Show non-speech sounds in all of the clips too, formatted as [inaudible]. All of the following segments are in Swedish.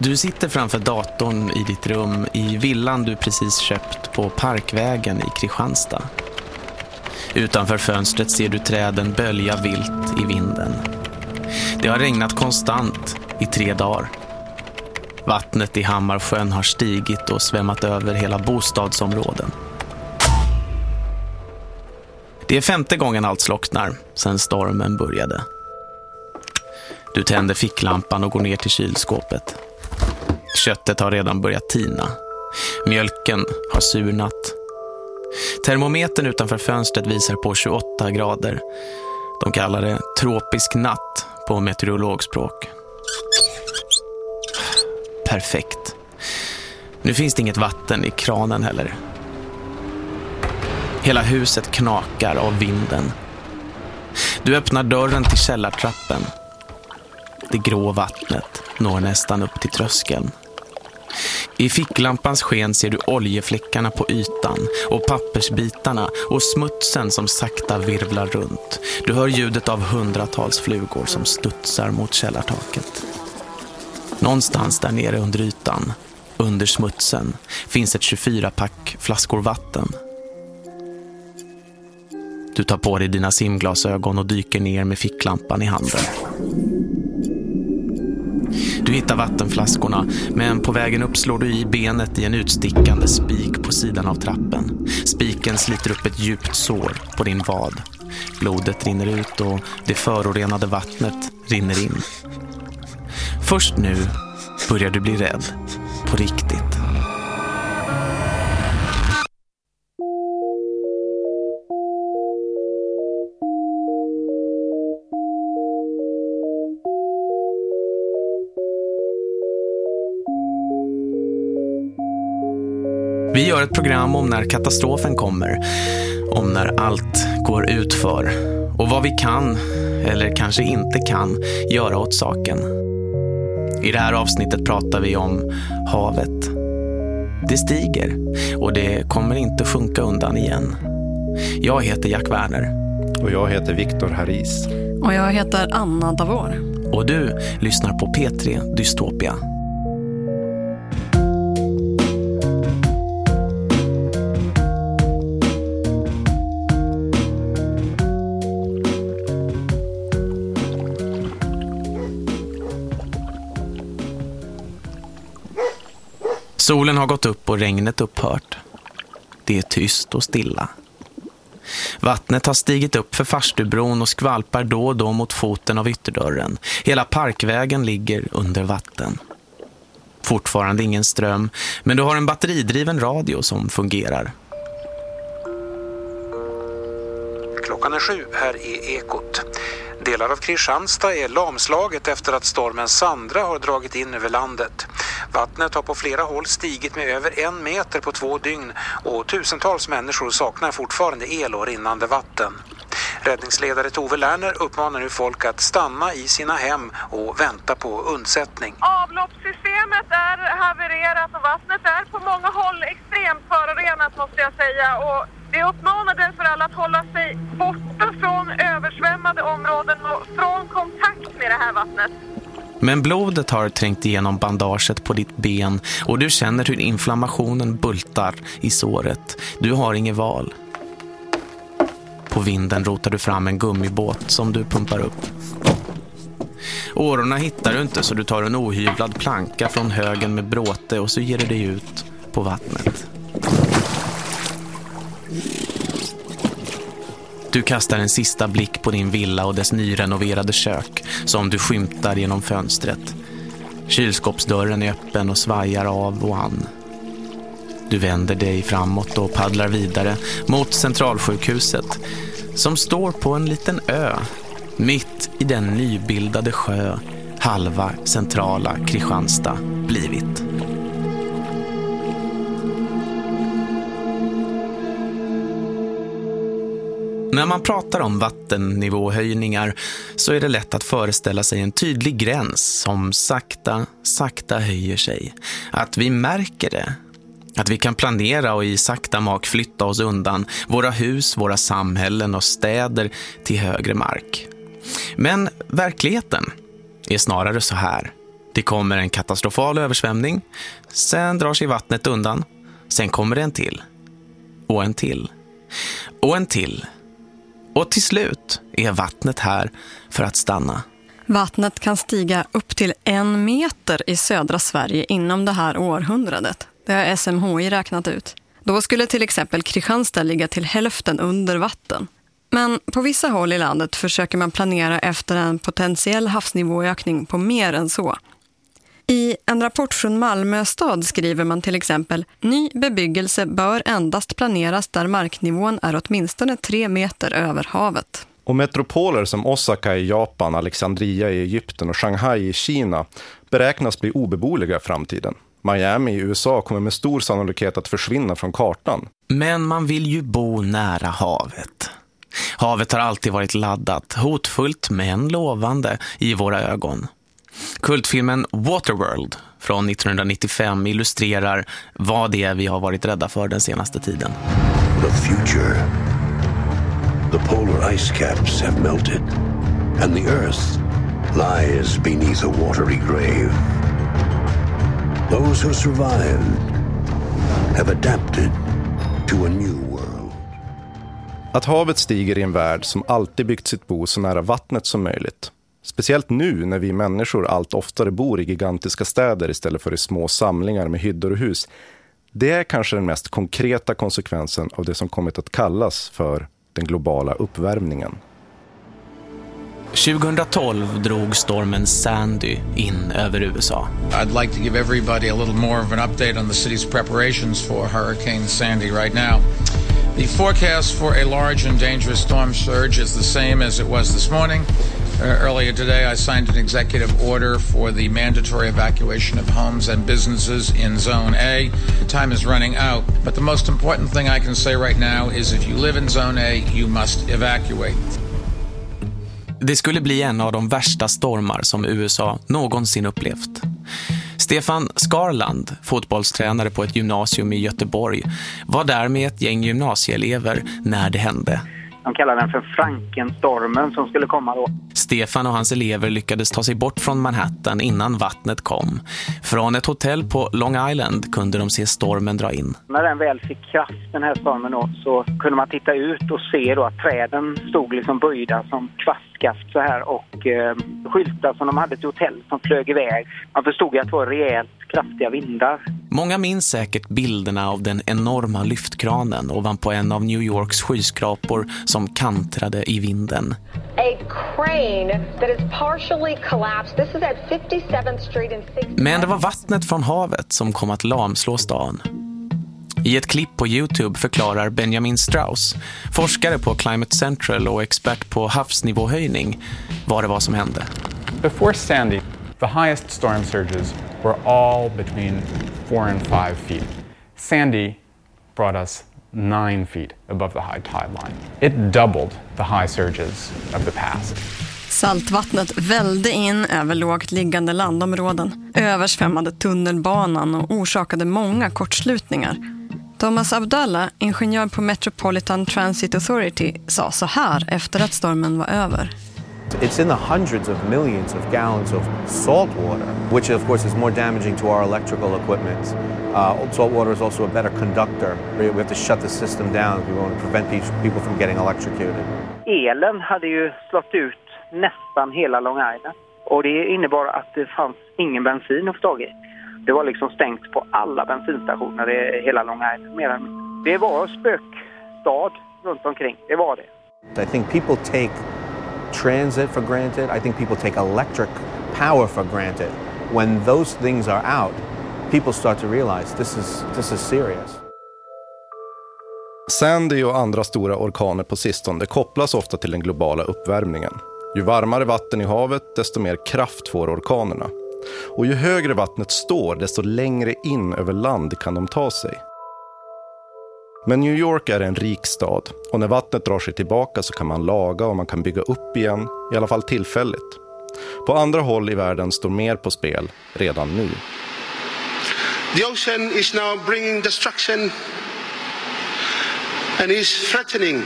Du sitter framför datorn i ditt rum i villan du precis köpt på Parkvägen i Kristianstad. Utanför fönstret ser du träden bölja vilt i vinden. Det har regnat konstant i tre dagar. Vattnet i Hammarsjön har stigit och svämmat över hela bostadsområden. Det är femte gången allt slocknar sedan stormen började. Du tänder ficklampan och går ner till kylskåpet. Köttet har redan börjat tina. Mjölken har surnat. Termometern utanför fönstret visar på 28 grader. De kallar det tropisk natt på meteorologspråk. Perfekt. Nu finns det inget vatten i kranen heller. Hela huset knakar av vinden. Du öppnar dörren till källartrappen. Det grå vattnet når nästan upp till tröskeln. I ficklampans sken ser du oljefläckarna på ytan och pappersbitarna och smutsen som sakta virvlar runt. Du hör ljudet av hundratals flugor som studsar mot källartaket. Någonstans där nere under ytan, under smutsen, finns ett 24-pack flaskor vatten. Du tar på dig dina simglasögon och dyker ner med ficklampan i handen. Du hittar vattenflaskorna, men på vägen upp slår du i benet i en utstickande spik på sidan av trappen. Spiken sliter upp ett djupt sår på din vad. Blodet rinner ut och det förorenade vattnet rinner in. Först nu börjar du bli rädd. På riktigt. Gör ett program om när katastrofen kommer. Om när allt går utför. Och vad vi kan, eller kanske inte kan, göra åt saken. I det här avsnittet pratar vi om havet. Det stiger och det kommer inte sjunka undan igen. Jag heter Jack Werner. Och jag heter Viktor Haris. Och jag heter Anna Davor. Och du lyssnar på P3 Dystopia. Solen har gått upp och regnet upphört. Det är tyst och stilla. Vattnet har stigit upp för farstubron och skvalpar då och då mot foten av ytterdörren. Hela parkvägen ligger under vatten. Fortfarande ingen ström, men du har en batteridriven radio som fungerar. Klockan är sju här är Ekot. Delar av Kristianstad är lamslaget efter att stormen Sandra har dragit in över landet. Vattnet har på flera håll stigit med över en meter på två dygn och tusentals människor saknar fortfarande el och rinnande vatten. Räddningsledare Tove Lerner uppmanar nu folk att stanna i sina hem och vänta på undsättning. Avloppssystemet är havererat och vattnet är på många håll extremt förorenat måste jag säga. Och vi uppmanar därför alla att hålla sig borta från översvämmade områden och från kontakt med det här vattnet. Men blodet har trängt igenom bandaget på ditt ben och du känner hur inflammationen bultar i såret. Du har inget val. På vinden rotar du fram en gummibåt som du pumpar upp. Årorna hittar du inte så du tar en ohyvlad planka från högen med bråte och så ger du dig ut på vattnet. Du kastar en sista blick på din villa och dess nyrenoverade kök som du skymtar genom fönstret. Kylskåpsdörren är öppen och svajar av och an. Du vänder dig framåt och paddlar vidare mot centralsjukhuset som står på en liten ö mitt i den nybildade sjö halva centrala Kristianstad blivit. När man pratar om vattennivåhöjningar så är det lätt att föreställa sig en tydlig gräns som sakta, sakta höjer sig. Att vi märker det. Att vi kan planera och i sakta mak flytta oss undan våra hus, våra samhällen och städer till högre mark. Men verkligheten är snarare så här. Det kommer en katastrofal översvämning. Sen drar sig vattnet undan. Sen kommer det en till. Och en till. Och en till. Och till slut är vattnet här för att stanna. Vattnet kan stiga upp till en meter i södra Sverige inom det här århundradet. Det har SMHI räknat ut. Då skulle till exempel Kristianstad ligga till hälften under vatten. Men på vissa håll i landet försöker man planera efter en potentiell havsnivåökning på mer än så. I en rapport från Malmö stad skriver man till exempel ny bebyggelse bör endast planeras där marknivån är åtminstone tre meter över havet. Och metropoler som Osaka i Japan, Alexandria i Egypten och Shanghai i Kina beräknas bli obeboeliga i framtiden. Miami i USA kommer med stor sannolikhet att försvinna från kartan. Men man vill ju bo nära havet. Havet har alltid varit laddat, hotfullt men lovande i våra ögon. Kultfilmen Waterworld från 1995 illustrerar vad det är vi har varit rädda för den senaste tiden. The future. The polar ice caps have melted and the earth lies beneath a watery grave. Those who survived have adapted to a new world. Att havet stiger i en värld som alltid byggt sitt bo så nära vattnet som möjligt. Speciellt nu när vi människor allt oftare bor i gigantiska städer istället för i små samlingar med hyddor och hus. Det är kanske den mest konkreta konsekvensen av det som kommit att kallas för den globala uppvärmningen. 2012 drog stormen Sandy in över USA. I'd like to give everybody a little more of an update on the city's preparations for Hurricane Sandy right now. The forecast for a large and dangerous storm surge is the same as it was this morning. Uh, earlier today, I signed an executive order for the mandatory evacuation of homes and businesses in Zone A. Time is running out, but the most important thing I can say right now is if you live in Zone A, you must evacuate. Det skulle bli en av de värsta stormar som USA någonsin upplevt. Stefan Skarland, fotbollstränare på ett gymnasium i Göteborg, var där med ett gäng gymnasieelever när det hände. De kallar den för Frankenstormen som skulle komma då. Stefan och hans elever lyckades ta sig bort från Manhattan innan vattnet kom. Från ett hotell på Long Island kunde de se stormen dra in. När den väl fick kraft, den här stormen då, så kunde man titta ut och se då att träden stod liksom böjda som kvastskaft så här och eh, skyltar som de hade till hotell som flög iväg. Man förstod ju att det var rejält kraftiga vindar. Många minns säkert bilderna av den enorma lyftkranen ovanpå en av New Yorks skyskrapor som kantrade i vinden. A crane that is partially collapsed. This is at 57th Street in 60. Men det var vattnet från havet som kom att lamslå stan. I ett klipp på Youtube förklarar Benjamin Strauss, forskare på Climate Central och expert på havsnivåhöjning, vad det var som hände. Before Sandy, the highest storm surges were all between four and five feet. Sandy brought us nine feet above the high tide line. It doubled the high surges of the past. Saltvattnet välde in över lågt liggande landområden, översvämmade tunnelbanan och orsakade många kortslutningar. Thomas Abdallah, ingenjör på Metropolitan Transit Authority, sa så här efter att stormen var över. It's in the hundreds of millions of gallons of salt water, which of course is more damaging to our electrical equipment. Uh, salt water is also a better conductor. We have to shut the system down if we want to prevent people from getting electrocuted. Elen hade ju slått ut nästan hela Long Island och det innebar att det fanns ingen bensin att få tag i. Det var liksom stängt på alla bensinstationer i hela Long Island. Mer än mindre. Det var spökstad runt omkring, det var det. I think people take transit for granted. I think people take electric power for granted. When those things are out, people start to realize this is, this is serious. Sandy och andra stora orkaner på sistone kopplas ofta till den globala uppvärmningen. Ju varmare vatten i havet, desto mer kraft får orkanerna. Och ju högre vattnet står, desto längre in över land kan de ta sig. Men New York är en rik stad och när vattnet drar sig tillbaka så kan man laga och man kan bygga upp igen, i alla fall tillfälligt. På andra håll i världen står mer på spel redan nu. The ocean is now bringing destruction and is threatening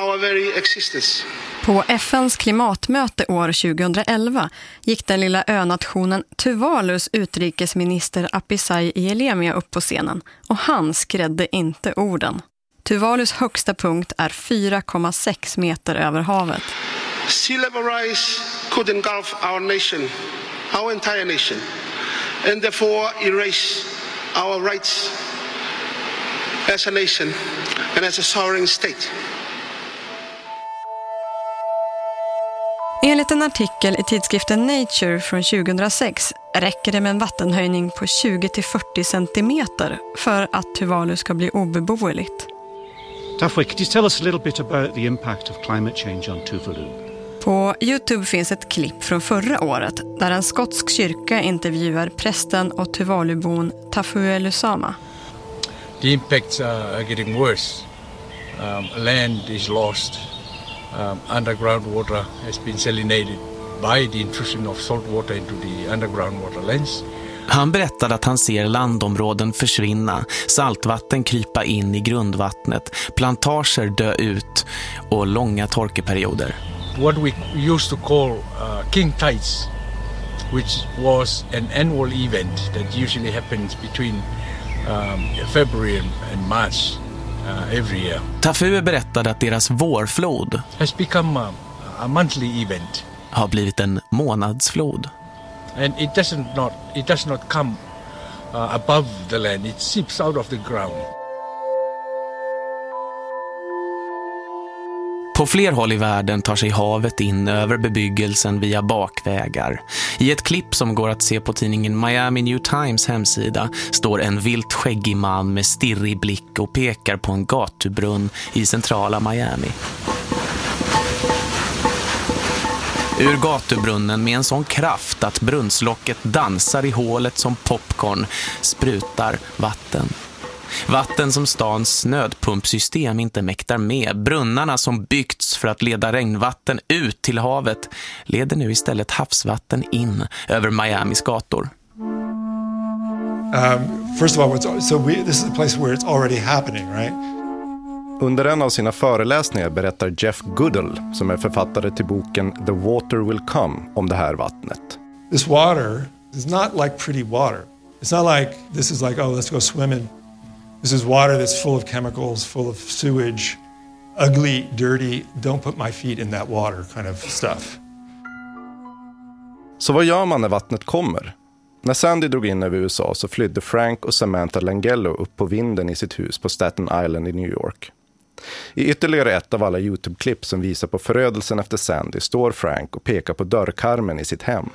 our very existence. På FNs klimatmöte år 2011 gick den lilla önationen Tuvalus utrikesminister Apisai Ielemia upp på scenen och han skrädde inte orden. Tuvalus högsta punkt är 4,6 meter över havet. Sea level rise could engulf our nation, our entire nation, and therefore erase our rights as a nation and as a sovereign state. Enligt en artikel i tidskriften Nature från 2006 räcker det med en vattenhöjning på 20-40 centimeter för att Tuvalu ska bli obeboeligt. Tafwe, could you tell us a little bit about the impact of climate change on Tuvalu? På Youtube finns ett klipp från förra året där en skotsk kyrka intervjuar prästen och Tuvalubon Tafue Lusama. The impacts are getting worse. Um, land is lost. Um, underground water has been salinated by the intrusion of salt water into the underground waterlands. Han berättade att han ser landområden försvinna, saltvatten krypa in i grundvattnet, plantager dö ut och långa torkeperioder. What we used to call uh, king tides, which was an annual event that usually happens between um, February and March uh, every year. Tafue berättade att deras vårflod has become a, a monthly event. har blivit en månadsflod. And it doesn't not it does not come uh, above the land. It seeps out of the ground. På fler håll i världen tar sig havet in över bebyggelsen via bakvägar. I ett klipp som går att se på tidningen Miami New Times hemsida står en vilt skäggig man med stirrig blick och pekar på en gatubrunn i centrala Miami. Ur gatubrunnen med en sån kraft att brunnslocket dansar i hålet som popcorn sprutar vatten. Vatten som stans nödpumpsystem inte mäktar med. Brunnarna som byggts för att leda regnvatten ut till havet leder nu istället havsvatten in över Miamis gator. Um, first of all, so we, this is a place where it's already happening, right? Under en av sina föreläsningar berättar Jeff Goodall, som är författare till boken The Water Will Come, om det här vattnet. This water is not like pretty water. It's not like this is like, oh, let's go swimming. This is water that's full of chemicals, full of sewage, ugly, dirty, don't put my feet in that water kind of stuff. Så vad gör man när vattnet kommer? När Sandy drog in över USA så flydde Frank och Samantha Langello upp på vinden i sitt hus på Staten Island i New York. I ytterligare ett av alla Youtube-klipp som visar på förödelsen efter Sandy står Frank och pekar på dörrkarmen i sitt hem.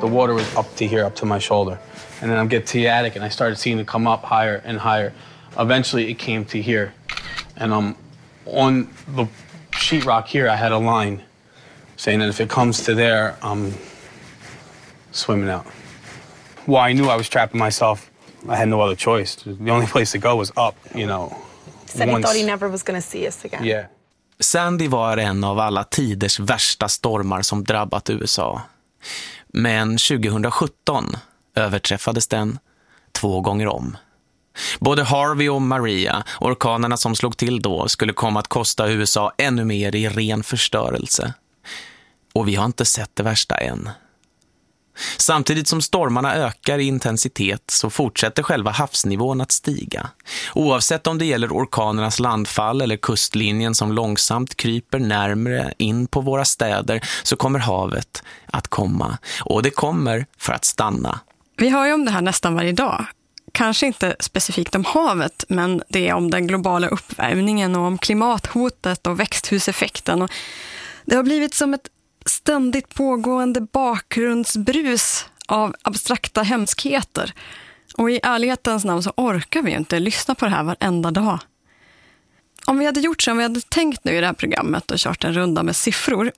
The water was up to here, up to my shoulder. And then I get to the attic and I started seeing it come up higher and higher. Eventually it came to here. And um, on the sheetrock here I had a line saying that if it comes to there, I'm swimming out. Well, I knew I was trapping myself. I had no other choice. The only place to go was up, you know. Said he thought he never was going to see us again. Yeah. Sandy var en av alla tiders värsta stormar som drabbat USA. Men 2017 överträffades den två gånger om. Både Harvey och Maria, orkanerna som slog till då, skulle komma att kosta USA ännu mer i ren förstörelse. Och vi har inte sett det värsta än. Samtidigt som stormarna ökar i intensitet så fortsätter själva havsnivån att stiga. Oavsett om det gäller orkanernas landfall eller kustlinjen som långsamt kryper närmre in på våra städer så kommer havet att komma. Och det kommer för att stanna. Vi hör ju om det här nästan varje dag. Kanske inte specifikt om havet, men det är om den globala uppvärmningen och om klimathotet och växthuseffekten. Och det har blivit som ett ständigt pågående bakgrundsbrus av abstrakta hemskheter. Och i ärlighetens namn så orkar vi inte lyssna på det här varenda dag. Om vi hade gjort som vi hade tänkt nu i det här programmet och kört en runda med siffror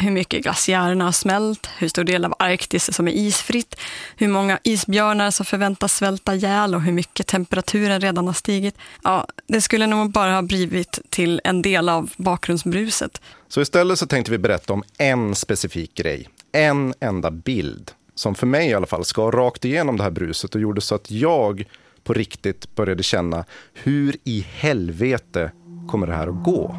hur mycket glaciärerna har smält, hur stor del av Arktis som är isfritt, hur många isbjörnar som förväntas svälta ihjäl och hur mycket temperaturen redan har stigit. Ja, det skulle nog bara ha blivit till en del av bakgrundsbruset. Så istället så tänkte vi berätta om en specifik grej, en enda bild som för mig i alla fall ska rakt igenom det här bruset och gjorde så att jag på riktigt började känna hur i helvete kommer det här att gå?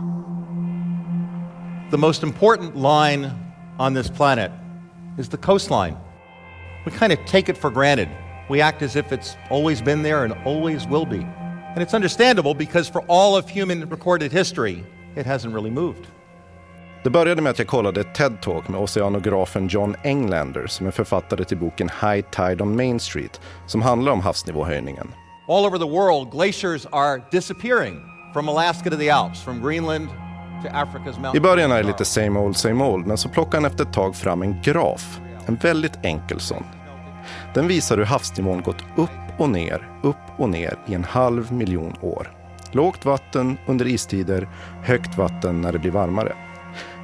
The most important line on this planet is the coastline. We kind of take it for granted. We act as if it's always been there and always will be. And it's understandable because for all of human recorded history, it hasn't really moved. Det började med att jag kollade ett TED-talk med oceanografen John Englander som är författare till boken High Tide on Main Street som handlar om havsnivåhöjningen. All over the world, glaciers are disappearing from Alaska to the Alps, from Greenland to Africa's mountains. I början är det lite same old same old, men så plockar han efter ett tag fram en graf. En väldigt enkel sån. Den visar hur havsnivån gått upp och ner, upp och ner i en halv miljon år. Lågt vatten under istider, högt vatten när det blir varmare.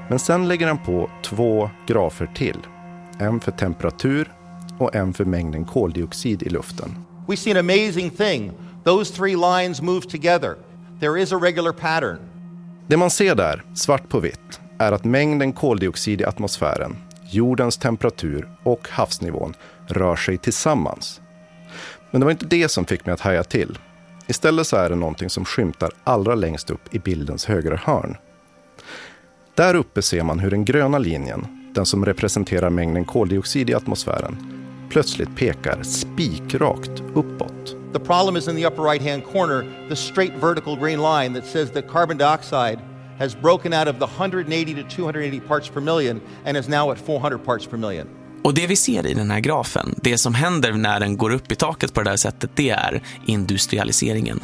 Men sen lägger han på två grafer till. En för temperatur och en för mängden koldioxid i luften. We see an amazing thing. Those three lines move together. There is a regular pattern. Det man ser där, svart på vitt, är att mängden koldioxid i atmosfären, jordens temperatur och havsnivån rör sig tillsammans. Men det var inte det som fick mig att haja till. Istället så är det någonting som skymtar allra längst upp i bildens högra hörn. Där uppe ser man hur den gröna linjen, den som representerar mängden koldioxid i atmosfären, plötsligt pekar spikrakt uppåt. The problem is in the upper right hand corner, the straight vertical green line that says that carbon dioxide has broken out of the 180 to 280 parts per million and is now at 400 parts per million. Och det vi ser i den här grafen, det som händer när den går upp i taket på det här sättet, det är industrialiseringen.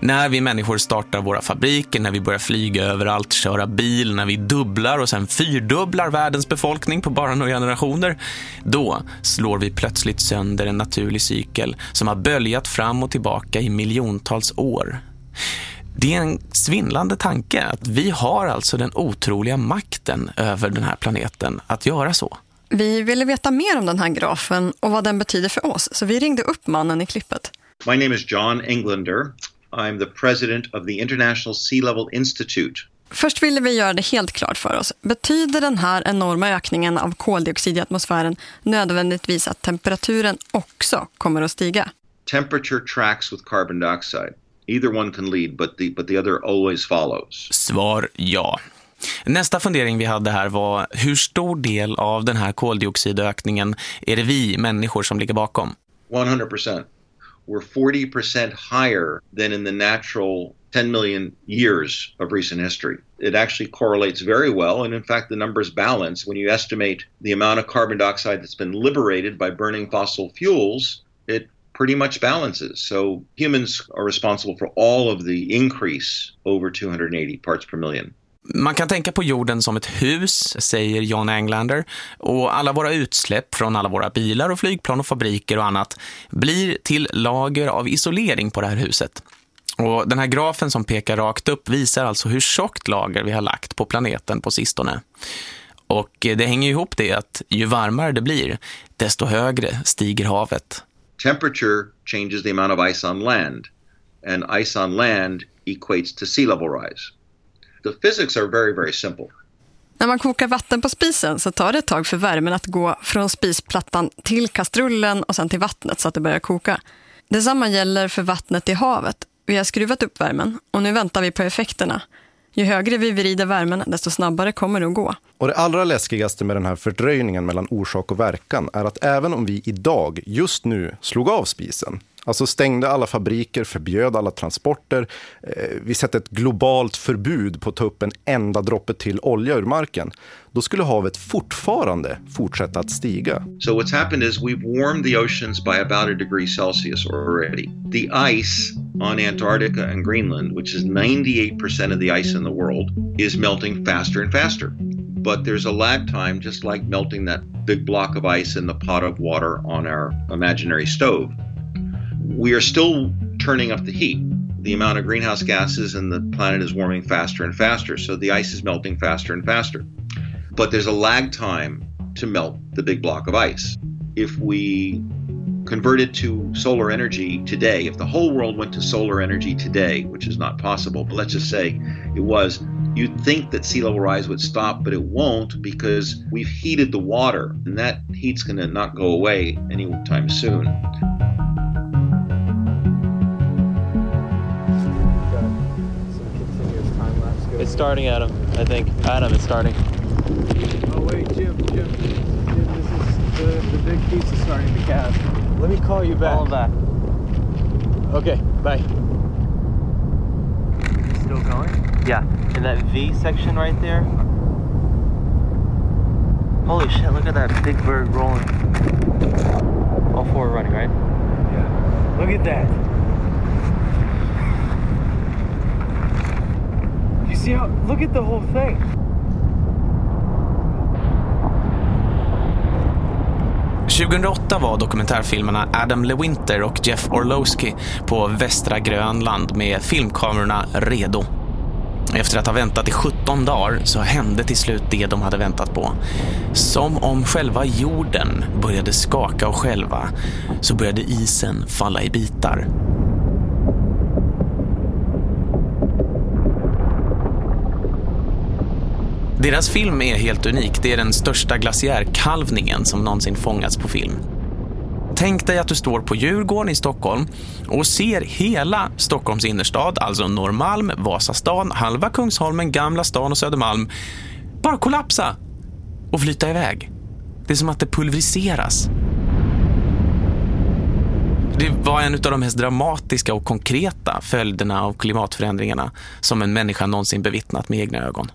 När vi människor startar våra fabriker, när vi börjar flyga överallt, köra bil, när vi dubblar och sen fyrdubblar världens befolkning på bara några generationer, då slår vi plötsligt sönder en naturlig cykel som har böljat fram och tillbaka i miljontals år. Det är en svindlande tanke att vi har alltså den otroliga makten över den här planeten att göra så. Vi ville veta mer om den här grafen och vad den betyder för oss, så vi ringde upp mannen i klippet. My name is John Englander. I'm the president of the International Sea Level Institute. Först ville vi göra det helt klart för oss. Betyder den här enorma ökningen av koldioxid i atmosfären nödvändigtvis att temperaturen också kommer att stiga? Temperature tracks with carbon dioxide. Either one can lead, but the, but the other always follows. Svar ja. Nästa fundering vi hade här var hur stor del av den här koldioxidökningen är det vi människor som ligger bakom? 100 We're 40% higher than in the natural 10 million years of recent history. It actually correlates very well, and in fact, the numbers balance. When you estimate the amount of carbon dioxide that's been liberated by burning fossil fuels, it pretty much balances. So humans are responsible for all of the increase over 280 parts per million. Man kan tänka på jorden som ett hus, säger John Englander, och alla våra utsläpp från alla våra bilar och flygplan och fabriker och annat blir till lager av isolering på det här huset. Och den här grafen som pekar rakt upp visar alltså hur tjockt lager vi har lagt på planeten på sistone. Och det hänger ihop det att ju varmare det blir, desto högre stiger havet. Temperature changes the amount of ice on land, and ice on land equates to sea level rise. The physics are very, very simple. När man kokar vatten på spisen så tar det ett tag för värmen att gå från spisplattan till kastrullen och sen till vattnet så att det börjar koka. Detsamma gäller för vattnet i havet. Vi har skruvat upp värmen och nu väntar vi på effekterna. Ju högre vi vrider värmen, desto snabbare kommer det att gå. Och det allra läskigaste med den här fördröjningen mellan orsak och verkan är att även om vi idag, just nu, slog av spisen Alltså stängde alla fabriker, förbjöd alla transporter. Eh, vi sätter ett globalt förbud på att ta upp en enda droppe till olja ur marken. Då skulle havet fortfarande fortsätta att stiga. So what's happened is we've warmed the oceans by about a degree Celsius already. The ice on Antarctica and Greenland, which is 98% of the ice in the world, is melting faster and faster. But there's a lag time, just like melting that big block of ice in the pot of water on our imaginary stove. We are still turning up the heat. The amount of greenhouse gases in the planet is warming faster and faster, so the ice is melting faster and faster. But there's a lag time to melt the big block of ice. If we converted to solar energy today, if the whole world went to solar energy today, which is not possible, but let's just say it was, you'd think that sea level rise would stop, but it won't because we've heated the water, and that heat's going to not go away anytime soon. It's starting, Adam. I think Adam is starting. Oh wait, Jim, Jim, Jim. This is the the big piece is starting to cast. Let me call you back. Call back. Okay, bye. Still going? Yeah. In that V section right there. Holy shit! Look at that big bird rolling. All four are running, right? Yeah. Look at that. See how? Look at the whole thing. –2008 var dokumentärfilmerna Adam LeWinter och Jeff Orlowski på västra Grönland med filmkamerorna redo. Efter att ha väntat i 17 dagar så hände till slut det de hade väntat på. Som om själva jorden började skaka och själva så började isen falla i bitar. Deras film är helt unik. Det är den största glaciärkalvningen som någonsin fångats på film. Tänk dig att du står på Djurgården i Stockholm och ser hela Stockholms innerstad, alltså Norrmalm, Vasastan, halva Kungsholmen, Gamla stan och Södermalm, bara kollapsa och flyta iväg. Det är som att det pulveriseras. Det var en av de mest dramatiska och konkreta följderna av klimatförändringarna som en människa någonsin bevittnat med egna ögon.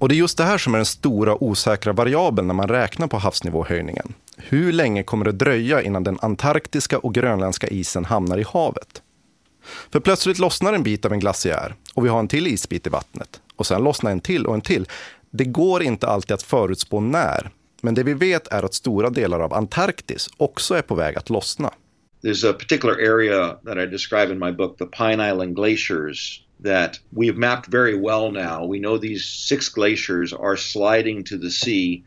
Och det är just det här som är den stora osäkra variabeln när man räknar på havsnivåhöjningen. Hur länge kommer det dröja innan den antarktiska och grönländska isen hamnar i havet? För plötsligt lossnar en bit av en glaciär och vi har en till isbit i vattnet. Och sen lossnar en till och en till. Det går inte alltid att förutspå när. Men det vi vet är att stora delar av Antarktis också är på väg att lossna. There's a particular area that I describe in my book, the Pine Island Glaciers, that we've mapped very well now. We know these six glaciers are sliding to the sea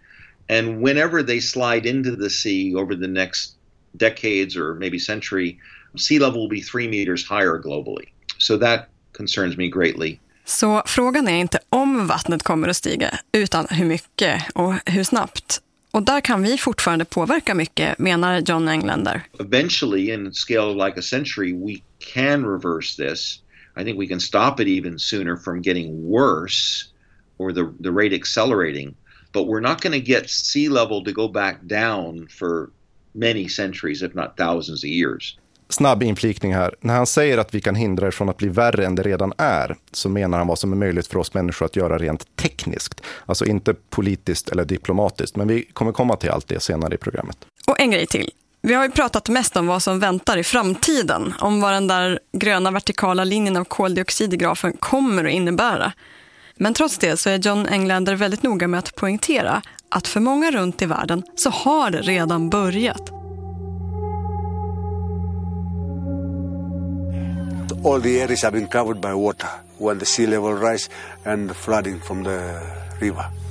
And whenever they slide into the sea over the next decades or maybe century, sea level will be three meters higher globally. So that concerns me greatly. Så frågan är inte om vattnet kommer att stiga, utan hur mycket och hur snabbt. Och där kan vi fortfarande påverka mycket, menar John Englander. Eventually, in scale like a century, we can reverse this. I think we can stop it even sooner from getting worse or the, the rate accelerating. but we're not going to get sea level to go back down for many centuries, if not thousands of years. Snabb inflikning här. När han säger att vi kan hindra det från att bli värre än det redan är, så menar han vad som är möjligt för oss människor att göra rent tekniskt. Alltså inte politiskt eller diplomatiskt, men vi kommer komma till allt det senare i programmet. Och en grej till. Vi har ju pratat mest om vad som väntar i framtiden, om vad den där gröna vertikala linjen av koldioxid i grafen kommer att innebära. Men trots det så är John Englander väldigt noga med att poängtera att för många runt i världen så har det redan börjat. All the areas have been covered by water when the sea level rise and flooding from the river.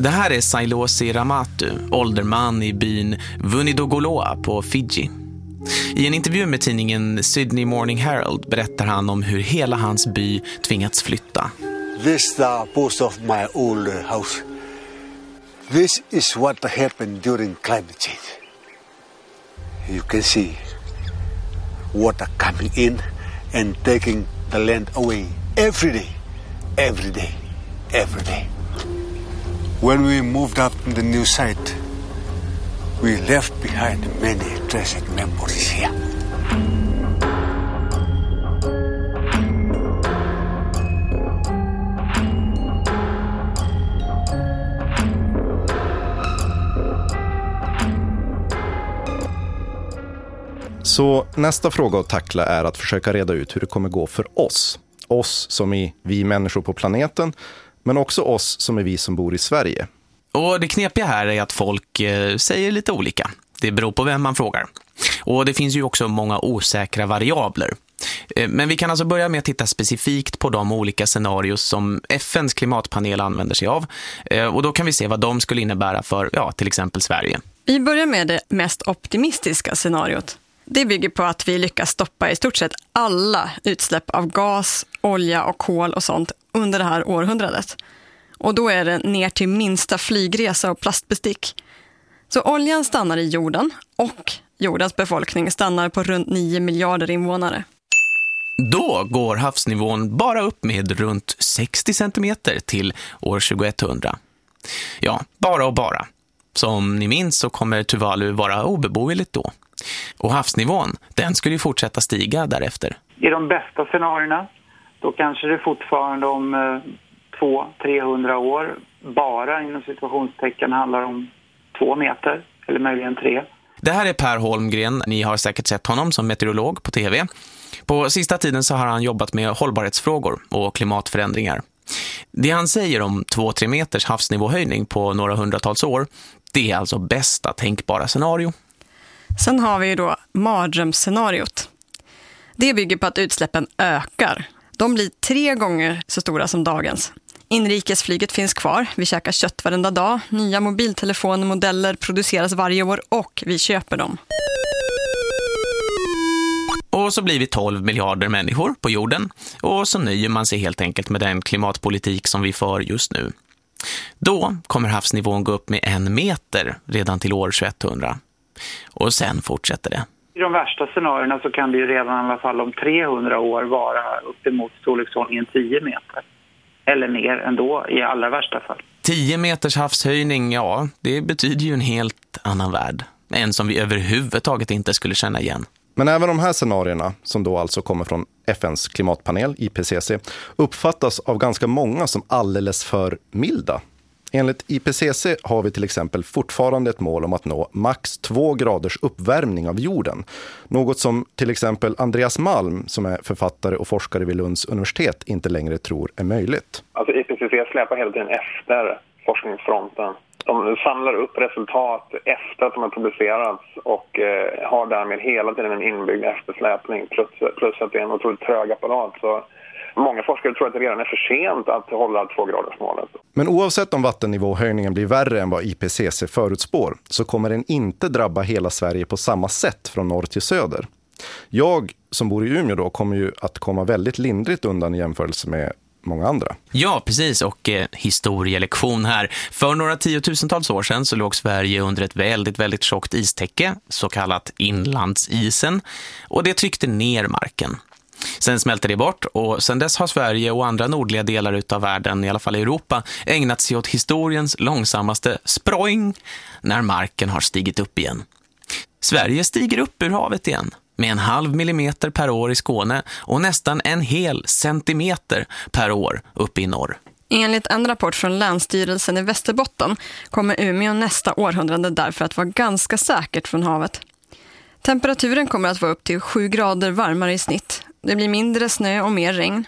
Det här är Sailosi Ramatu, ålderman i byn Vunidogoloa på Fiji. I en intervju med tidningen Sydney Morning Herald berättar han om hur hela hans by tvingats flytta. This the post of my old house. This is what happened during climate change. You can see water coming in and taking the land away every day, every day, every day. When we moved up to the new site, we left behind many treasured memories here. Så nästa fråga att tackla är att försöka reda ut hur det kommer gå för oss. Oss som är vi människor på planeten, men också oss som är vi som bor i Sverige. Och det knepiga här är att folk eh, säger lite olika. Det beror på vem man frågar. Och det finns ju också många osäkra variabler. Eh, men vi kan alltså börja med att titta specifikt på de olika scenarios som FNs klimatpanel använder sig av. Eh, och då kan vi se vad de skulle innebära för ja, till exempel Sverige. Vi börjar med det mest optimistiska scenariot. Det bygger på att vi lyckas stoppa i stort sett alla utsläpp av gas, olja och kol och sånt under det här århundradet. Och då är det ner till minsta flygresa och plastbestick. Så oljan stannar i jorden och jordens befolkning stannar på runt 9 miljarder invånare. Då går havsnivån bara upp med runt 60 centimeter till år 2100. Ja, bara och bara. Som ni minns så kommer Tuvalu vara obeboeligt då. Och havsnivån, den skulle ju fortsätta stiga därefter. I de bästa scenarierna, då kanske det fortfarande om eh, 200-300 år bara inom situationstecken handlar om två meter eller möjligen tre. Det här är Per Holmgren. Ni har säkert sett honom som meteorolog på tv. På sista tiden så har han jobbat med hållbarhetsfrågor och klimatförändringar. Det han säger om 2-3 meters havsnivåhöjning på några hundratals år, det är alltså bästa tänkbara scenario. Sen har vi ju då mardrömsscenariot. Det bygger på att utsläppen ökar. De blir tre gånger så stora som dagens. Inrikesflyget finns kvar, vi käkar kött varenda dag, nya mobiltelefonmodeller produceras varje år och vi köper dem. Och så blir vi 12 miljarder människor på jorden och så nöjer man sig helt enkelt med den klimatpolitik som vi för just nu. Då kommer havsnivån gå upp med en meter redan till år 2100. Och sen fortsätter det. I de värsta scenarierna så kan det ju redan i alla fall om 300 år vara uppemot storleksordningen 10 meter. Eller mer ändå i allra värsta fall. 10 meters havshöjning, ja, det betyder ju en helt annan värld. En som vi överhuvudtaget inte skulle känna igen. Men även de här scenarierna, som då alltså kommer från FNs klimatpanel, IPCC, uppfattas av ganska många som alldeles för milda. Enligt IPCC har vi till exempel fortfarande ett mål om att nå max två graders uppvärmning av jorden. Något som till exempel Andreas Malm, som är författare och forskare vid Lunds universitet, inte längre tror är möjligt. Alltså IPCC släpar hela tiden efter forskningsfronten. De samlar upp resultat efter att de har publicerats och eh, har därmed hela tiden en inbyggd eftersläpning plus, plus att det är en otroligt trög apparat. Så många forskare tror att det redan är för sent att hålla tvågradersmålet. Men oavsett om vattennivåhöjningen blir värre än vad IPCC förutspår så kommer den inte drabba hela Sverige på samma sätt från norr till söder. Jag som bor i Umeå då kommer ju att komma väldigt lindrigt undan i jämförelse med många andra. Ja, precis. Och eh, historielektion här. För några tiotusentals år sedan så låg Sverige under ett väldigt, väldigt tjockt istäcke, så kallat inlandsisen. Och det tryckte ner marken. Sen smälter det bort och sen dess har Sverige och andra nordliga delar av världen, i alla fall i Europa, ägnat sig åt historiens långsammaste sproing när marken har stigit upp igen. Sverige stiger upp ur havet igen med en halv millimeter per år i Skåne och nästan en hel centimeter per år uppe i norr. Enligt en rapport från Länsstyrelsen i Västerbotten kommer Umeå nästa århundrade därför att vara ganska säkert från havet. Temperaturen kommer att vara upp till 7 grader varmare i snitt. Det blir mindre snö och mer regn.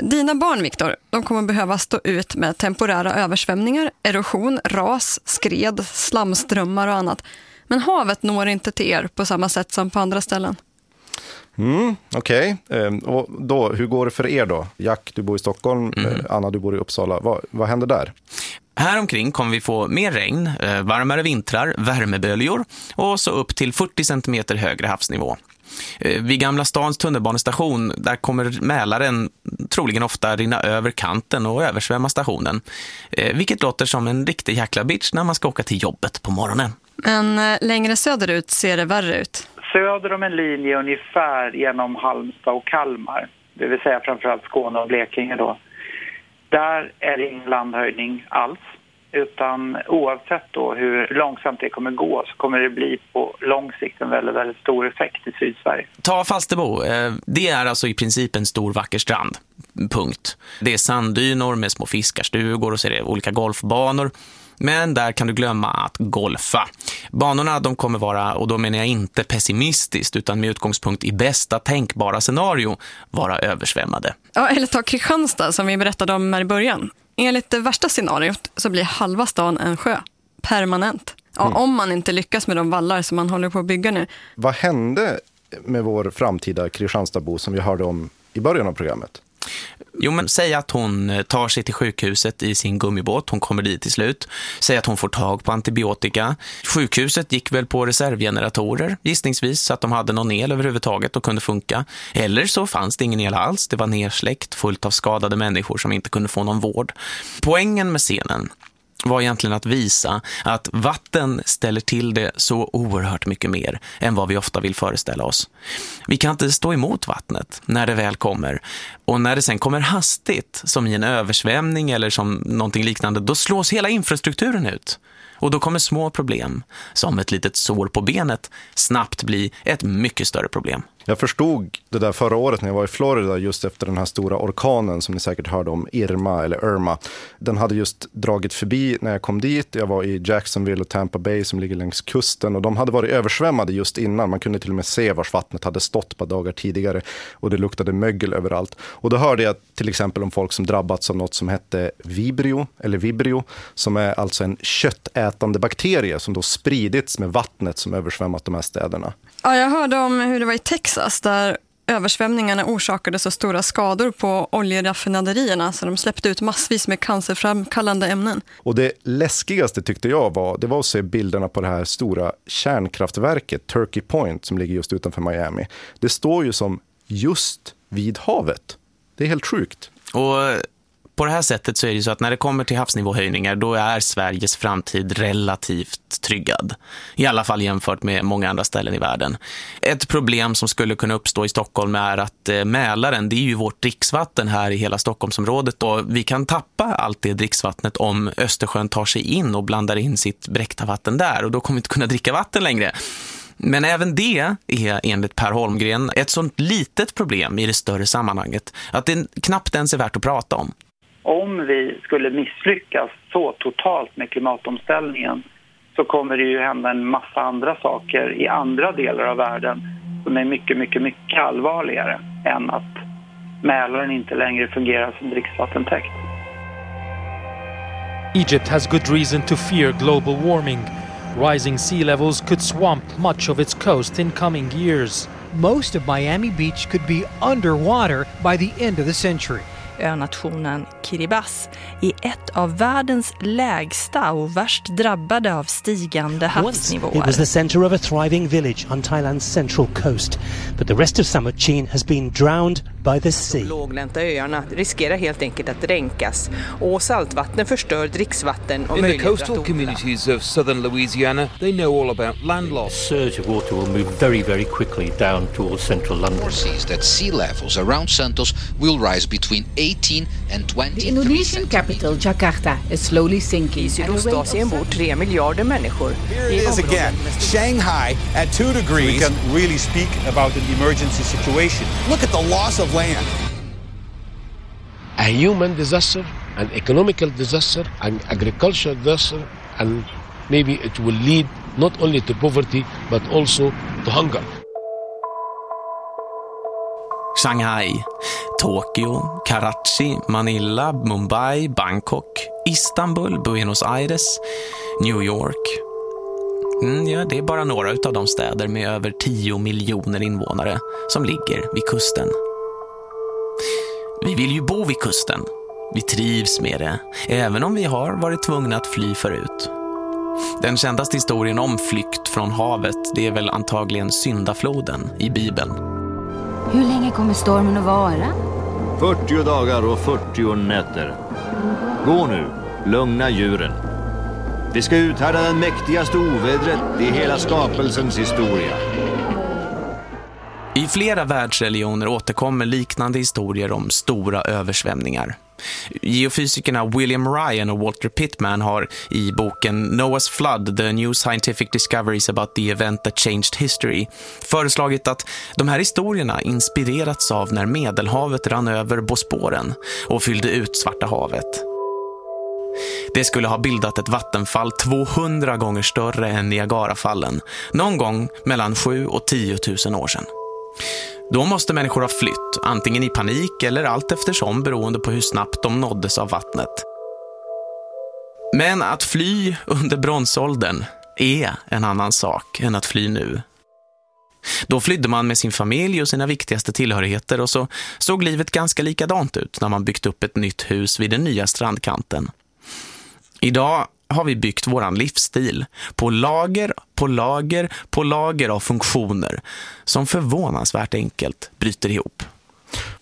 Dina barn, Viktor, de kommer behöva stå ut med temporära översvämningar, erosion, ras, skred, slamströmmar och annat. Men havet når inte till er på samma sätt som på andra ställen. Mm, Okej, okay. Ehm, och då, hur går det för er då? Jack, du bor i Stockholm, mm. Eh, Anna, du bor i Uppsala. Vad, vad händer där? Här omkring kommer vi få mer regn, eh, varmare vintrar, värmeböljor och så upp till 40 centimeter högre havsnivå. Eh, vid Gamla stans tunnelbanestation, där kommer Mälaren troligen ofta rinna över kanten och översvämma stationen. Vilket låter som en riktig jäkla bitch när man ska åka till jobbet på morgonen. Men längre söderut ser det värre ut söder om en linje ungefär genom Halmstad och Kalmar, det vill säga framförallt Skåne och Blekinge då. Där är det ingen landhöjning alls, utan oavsett då hur långsamt det kommer gå så kommer det bli på lång sikt en väldigt, väldigt stor effekt i Sydsverige. Ta Falsterbo, eh, det är alltså i princip en stor vacker strand, punkt. Det är sanddynor med små fiskarstugor och så är det olika golfbanor. Men där kan du glömma att golfa. Banorna de kommer vara, och då menar jag inte pessimistiskt utan med utgångspunkt i bästa tänkbara scenario, vara översvämmade. Ja, eller ta Kristianstad som vi berättade om här i början. Enligt det värsta scenariot så blir halva stan en sjö. Permanent. Ja, mm. Om man inte lyckas med de vallar som man håller på att bygga nu. Vad hände med vår framtida Kristianstadbo som vi hörde om i början av programmet? Jo, men säg att hon eh, tar sig till sjukhuset i sin gummibåt. Hon kommer dit till slut. Säg att hon får tag på antibiotika. Sjukhuset gick väl på reservgeneratorer, gissningsvis, så att de hade någon el överhuvudtaget och kunde funka. Eller så fanns det ingen el alls. Det var nersläckt, fullt av skadade människor som inte kunde få någon vård. Poängen med scenen var egentligen att visa att vatten ställer till det så oerhört mycket mer än vad vi ofta vill föreställa oss. Vi kan inte stå emot vattnet när det väl kommer. Och när det sen kommer hastigt, som i en översvämning eller som någonting liknande, då slås hela infrastrukturen ut. Och då kommer små problem, som ett litet sår på benet, snabbt bli ett mycket större problem. Jag förstod det där förra året när jag var i Florida just efter den här stora orkanen som ni säkert hörde om, Irma eller Irma. Den hade just dragit förbi när jag kom dit. Jag var i Jacksonville och Tampa Bay som ligger längs kusten och de hade varit översvämmade just innan. Man kunde till och med se vars vattnet hade stått på dagar tidigare och det luktade mögel överallt. Och då hörde jag till exempel om folk som drabbats av något som hette vibrio, eller vibrio, som är alltså en köttätande bakterie som då spridits med vattnet som översvämmat de här städerna. Ja, jag hörde om hur det var i Texas där översvämningarna orsakade så stora skador på oljeraffinaderierna så de släppte ut massvis med cancerframkallande ämnen. Och det läskigaste tyckte jag var, det var att se bilderna på det här stora kärnkraftverket Turkey Point som ligger just utanför Miami. Det står ju som just vid havet. Det är helt sjukt. Och på det här sättet så är det så att när det kommer till havsnivåhöjningar då är Sveriges framtid relativt tryggad. I alla fall jämfört med många andra ställen i världen. Ett problem som skulle kunna uppstå i Stockholm är att eh, Mälaren, det är ju vårt dricksvatten här i hela Stockholmsområdet och vi kan tappa allt det dricksvattnet om Östersjön tar sig in och blandar in sitt bräckta vatten där och då kommer vi inte kunna dricka vatten längre. Men även det är enligt Per Holmgren ett sånt litet problem i det större sammanhanget att det knappt ens är värt att prata om om vi skulle misslyckas så totalt med klimatomställningen så kommer det ju hända en massa andra saker i andra delar av världen som är mycket, mycket, mycket allvarligare än att Mälaren inte längre fungerar som dricksvattentäkt. Egypt has good reason to fear global warming. Rising sea levels could swamp much of its coast in coming years. Most of Miami Beach could be underwater by the end of the century önationen Kiribati i ett av världens lägsta och värst drabbade av stigande havsnivåer. It was the center of a thriving village on Thailand's central coast, but the rest of Samut has been drowned by the sea. De låglänta öarna riskerar helt enkelt att dränkas och saltvatten förstör dricksvatten och In the coastal communities of southern Louisiana, they know all about land loss. A surge of water will move very, very quickly down towards central London. Foresees that sea levels around Santos will rise between 18 and 20 The Indonesian capital Jakarta is slowly sinking. I Sydostasien bor 3 miljarder människor. Here it is again. Shanghai at 2 degrees. We can really speak about an emergency situation. Look at the loss of land. A human disaster, an economical disaster, an agricultural disaster, and maybe it will lead not only to poverty but also to hunger. Shanghai, Tokyo, Karachi, Manila, Mumbai, Bangkok, Istanbul, Buenos Aires, New York. Mm, ja, det är bara några av de städer med över 10 miljoner invånare som ligger vid kusten. Vi vill ju bo vid kusten. Vi trivs med det, även om vi har varit tvungna att fly förut. Den kändaste historien om flykt från havet, det är väl antagligen syndafloden i Bibeln. Hur länge kommer stormen att vara? 40 dagar och 40 nätter. Gå nu, lugna djuren. Vi ska uthärda den mäktigaste ovädret i hela skapelsens historia. I flera världsreligioner återkommer liknande historier om stora översvämningar. Geofysikerna William Ryan och Walter Pittman har i boken Noah's Flood, The New Scientific Discoveries About the Event That Changed History föreslagit att de här historierna inspirerats av när Medelhavet rann över Bosporen och fyllde ut Svarta havet. Det skulle ha bildat ett vattenfall 200 gånger större än Niagarafallen, någon gång mellan 7 och 10 000 år sedan. Då måste människor ha flytt, antingen i panik eller allt eftersom beroende på hur snabbt de nåddes av vattnet. Men att fly under bronsåldern är en annan sak än att fly nu. Då flydde man med sin familj och sina viktigaste tillhörigheter och så såg livet ganska likadant ut när man byggt upp ett nytt hus vid den nya strandkanten. Idag har vi byggt våran livsstil på lager, på lager, på lager av funktioner som förvånansvärt enkelt bryter ihop.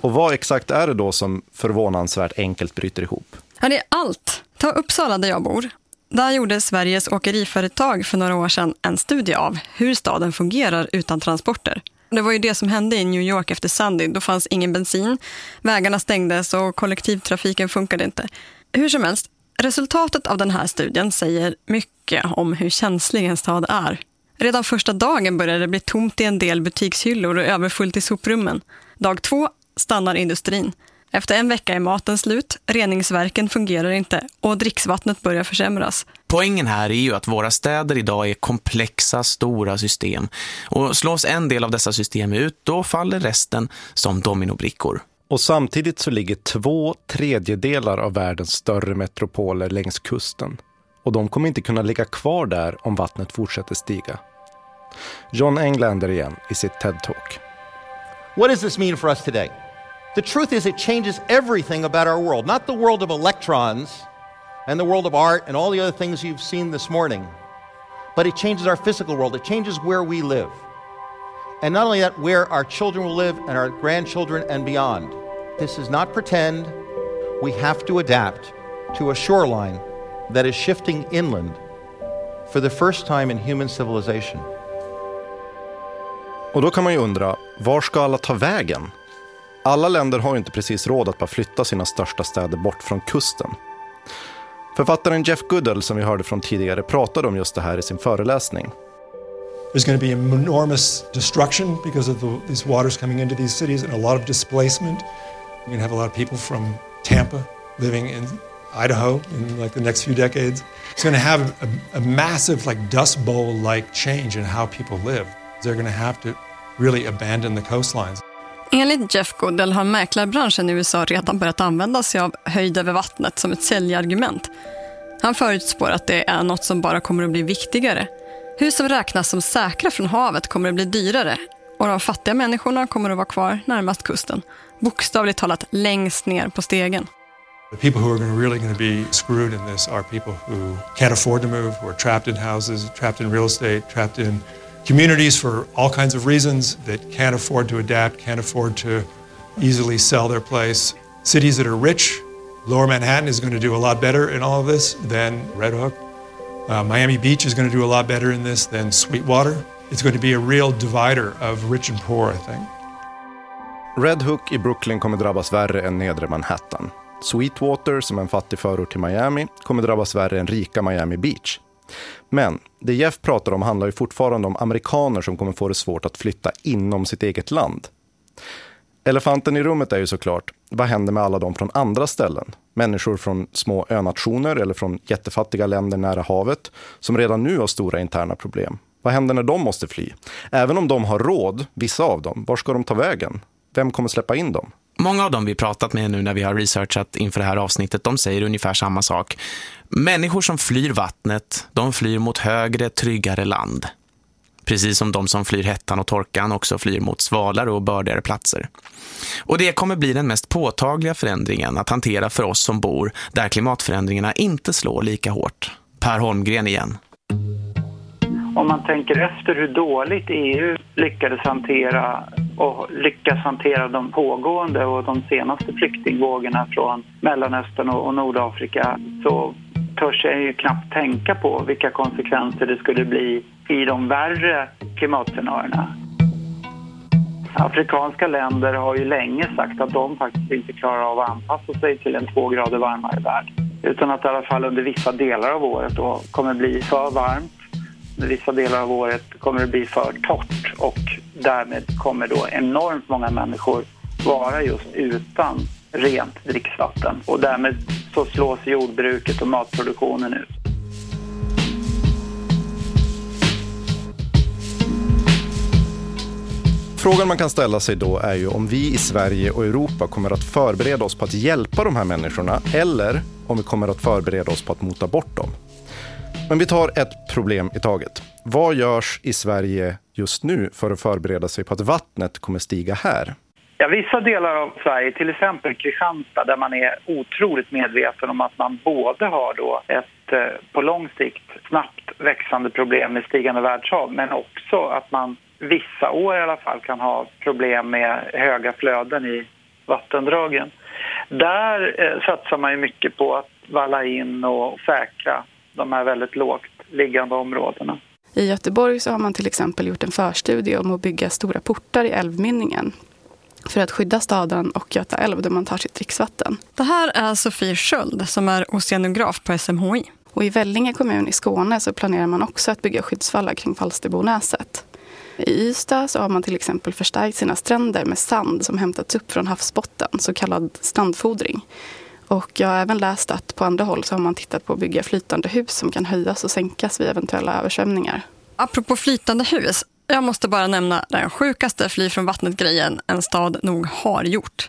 Och vad exakt är det då som förvånansvärt enkelt bryter ihop? Ja, det är allt. Ta Uppsala där jag bor. Där gjorde Sveriges åkeriföretag för några år sedan en studie av hur staden fungerar utan transporter. Det var ju det som hände i New York efter Sandy. Då fanns ingen bensin, vägarna stängdes och kollektivtrafiken funkade inte. Hur som helst, resultatet av den här studien säger mycket om hur känslig en stad är. Redan första dagen började det bli tomt i en del butikshyllor och överfullt i soprummen. Dag två stannar industrin. Efter en vecka är maten slut, reningsverken fungerar inte och dricksvattnet börjar försämras. Poängen här är ju att våra städer idag är komplexa, stora system. Och slås en del av dessa system ut, då faller resten som dominobrickor. Och samtidigt så ligger två tredjedelar av världens större metropoler längs kusten. Och de kommer inte kunna ligga kvar där om vattnet fortsätter stiga. John Englander igen i sitt TED-talk. What does this mean for us today? The truth is, it changes everything about our world, not the world of electrons and the world of art and all the other things you've seen this morning, but it changes our physical world. It changes where we live. And not only that, where our children will live and our grandchildren and beyond. This is not pretend. We have to adapt to a shoreline that is shifting inland for the first time in human civilization. Och då kan man ju undra, var ska alla ta vägen? Alla länder har ju inte precis råd att bara flytta sina största städer bort från kusten. Författaren Jeff Goodall, som vi hörde från tidigare, pratade om just det här i sin föreläsning. There's going to be enormous destruction because of the, these waters coming into these cities and a lot of displacement. We're going to have a lot of people from Tampa living in Idaho in like the next few decades. It's going to have a, a massive like dust bowl like change in how people live. They're going to have to really abandon the coastlines. Enligt Jeff Goodell har mäklarbranschen i USA redan börjat använda sig av höjd över vattnet som ett säljargument. Han förutspår att det är något som bara kommer att bli viktigare. Hus som räknas som säkra från havet kommer att bli dyrare och de fattiga människorna kommer att vara kvar närmast kusten. Bokstavligt talat längst ner på stegen. The people who are really going to be screwed in this are people who can't afford to move, who are trapped in houses, trapped in real estate, trapped in communities for all kinds of reasons that can't afford to adapt, can't afford to easily sell their place. Cities that are rich, Lower Manhattan is going to do a lot better in all of this than Red Hook. Uh, Miami Beach is going to do a lot better in this than Sweetwater. It's going to be a real divider of rich and poor, I think. Red Hook i Brooklyn kommer drabbas värre än nedre Manhattan. Sweetwater, som är en fattig förort till Miami, kommer drabbas värre än rika Miami Beach. Men det Jeff pratar om handlar ju fortfarande om amerikaner som kommer få det svårt att flytta inom sitt eget land. Elefanten i rummet är ju såklart, vad händer med alla de från andra ställen? Människor från små önationer eller från jättefattiga länder nära havet som redan nu har stora interna problem. Vad händer när de måste fly? Även om de har råd, vissa av dem, var ska de ta vägen? Vem kommer släppa in dem? Många av dem vi pratat med nu när vi har researchat inför det här avsnittet, de säger ungefär samma sak. Människor som flyr vattnet, de flyr mot högre, tryggare land. Precis som de som flyr hettan och torkan också flyr mot svalare och bördigare platser. Och det kommer bli den mest påtagliga förändringen att hantera för oss som bor där klimatförändringarna inte slår lika hårt. Per Holmgren igen. Om man tänker efter hur dåligt EU lyckades hantera och lyckas hantera de pågående och de senaste flyktingvågorna från Mellanöstern och Nordafrika så törs jag ju knappt tänka på vilka konsekvenser det skulle bli i de värre klimatscenarierna. Afrikanska länder har ju länge sagt att de faktiskt inte klarar av att anpassa sig till en två grader varmare värld. Utan att i alla fall under vissa delar av året då kommer bli för varmt. Vissa delar av året kommer det bli för torrt och därmed kommer då enormt många människor vara just utan rent dricksvatten. Och därmed så slås jordbruket och matproduktionen ut. Frågan man kan ställa sig då är ju om vi i Sverige och Europa kommer att förbereda oss på att hjälpa de här människorna eller om vi kommer att förbereda oss på att mota bort dem. Men vi tar ett problem i taget. Vad görs i Sverige just nu för att förbereda sig på att vattnet kommer stiga här? Ja, vissa delar av Sverige, till exempel Kristianstad, där man är otroligt medveten om att man både har då ett eh, på lång sikt snabbt växande problem med stigande världshav, men också att man vissa år i alla fall kan ha problem med höga flöden i vattendragen. Där eh, satsar man ju mycket på att valla in och säkra de här väldigt lågt liggande områdena. I Göteborg så har man till exempel gjort en förstudie om att bygga stora portar i älvmynningen för att skydda staden och Göta älv där man tar sitt dricksvatten. Det här är Sofie Sköld som är oceanograf på SMHI. Och i Vellinge kommun i Skåne så planerar man också att bygga skyddsvallar kring Falsterbonäset. I Ystad så har man till exempel förstärkt sina stränder med sand som hämtats upp från havsbotten, så kallad strandfodring. Och jag har även läst att på andra håll så har man tittat på att bygga flytande hus som kan höjas och sänkas vid eventuella översvämningar. Apropå flytande hus, jag måste bara nämna den sjukaste fly från vattnet-grejen en stad nog har gjort.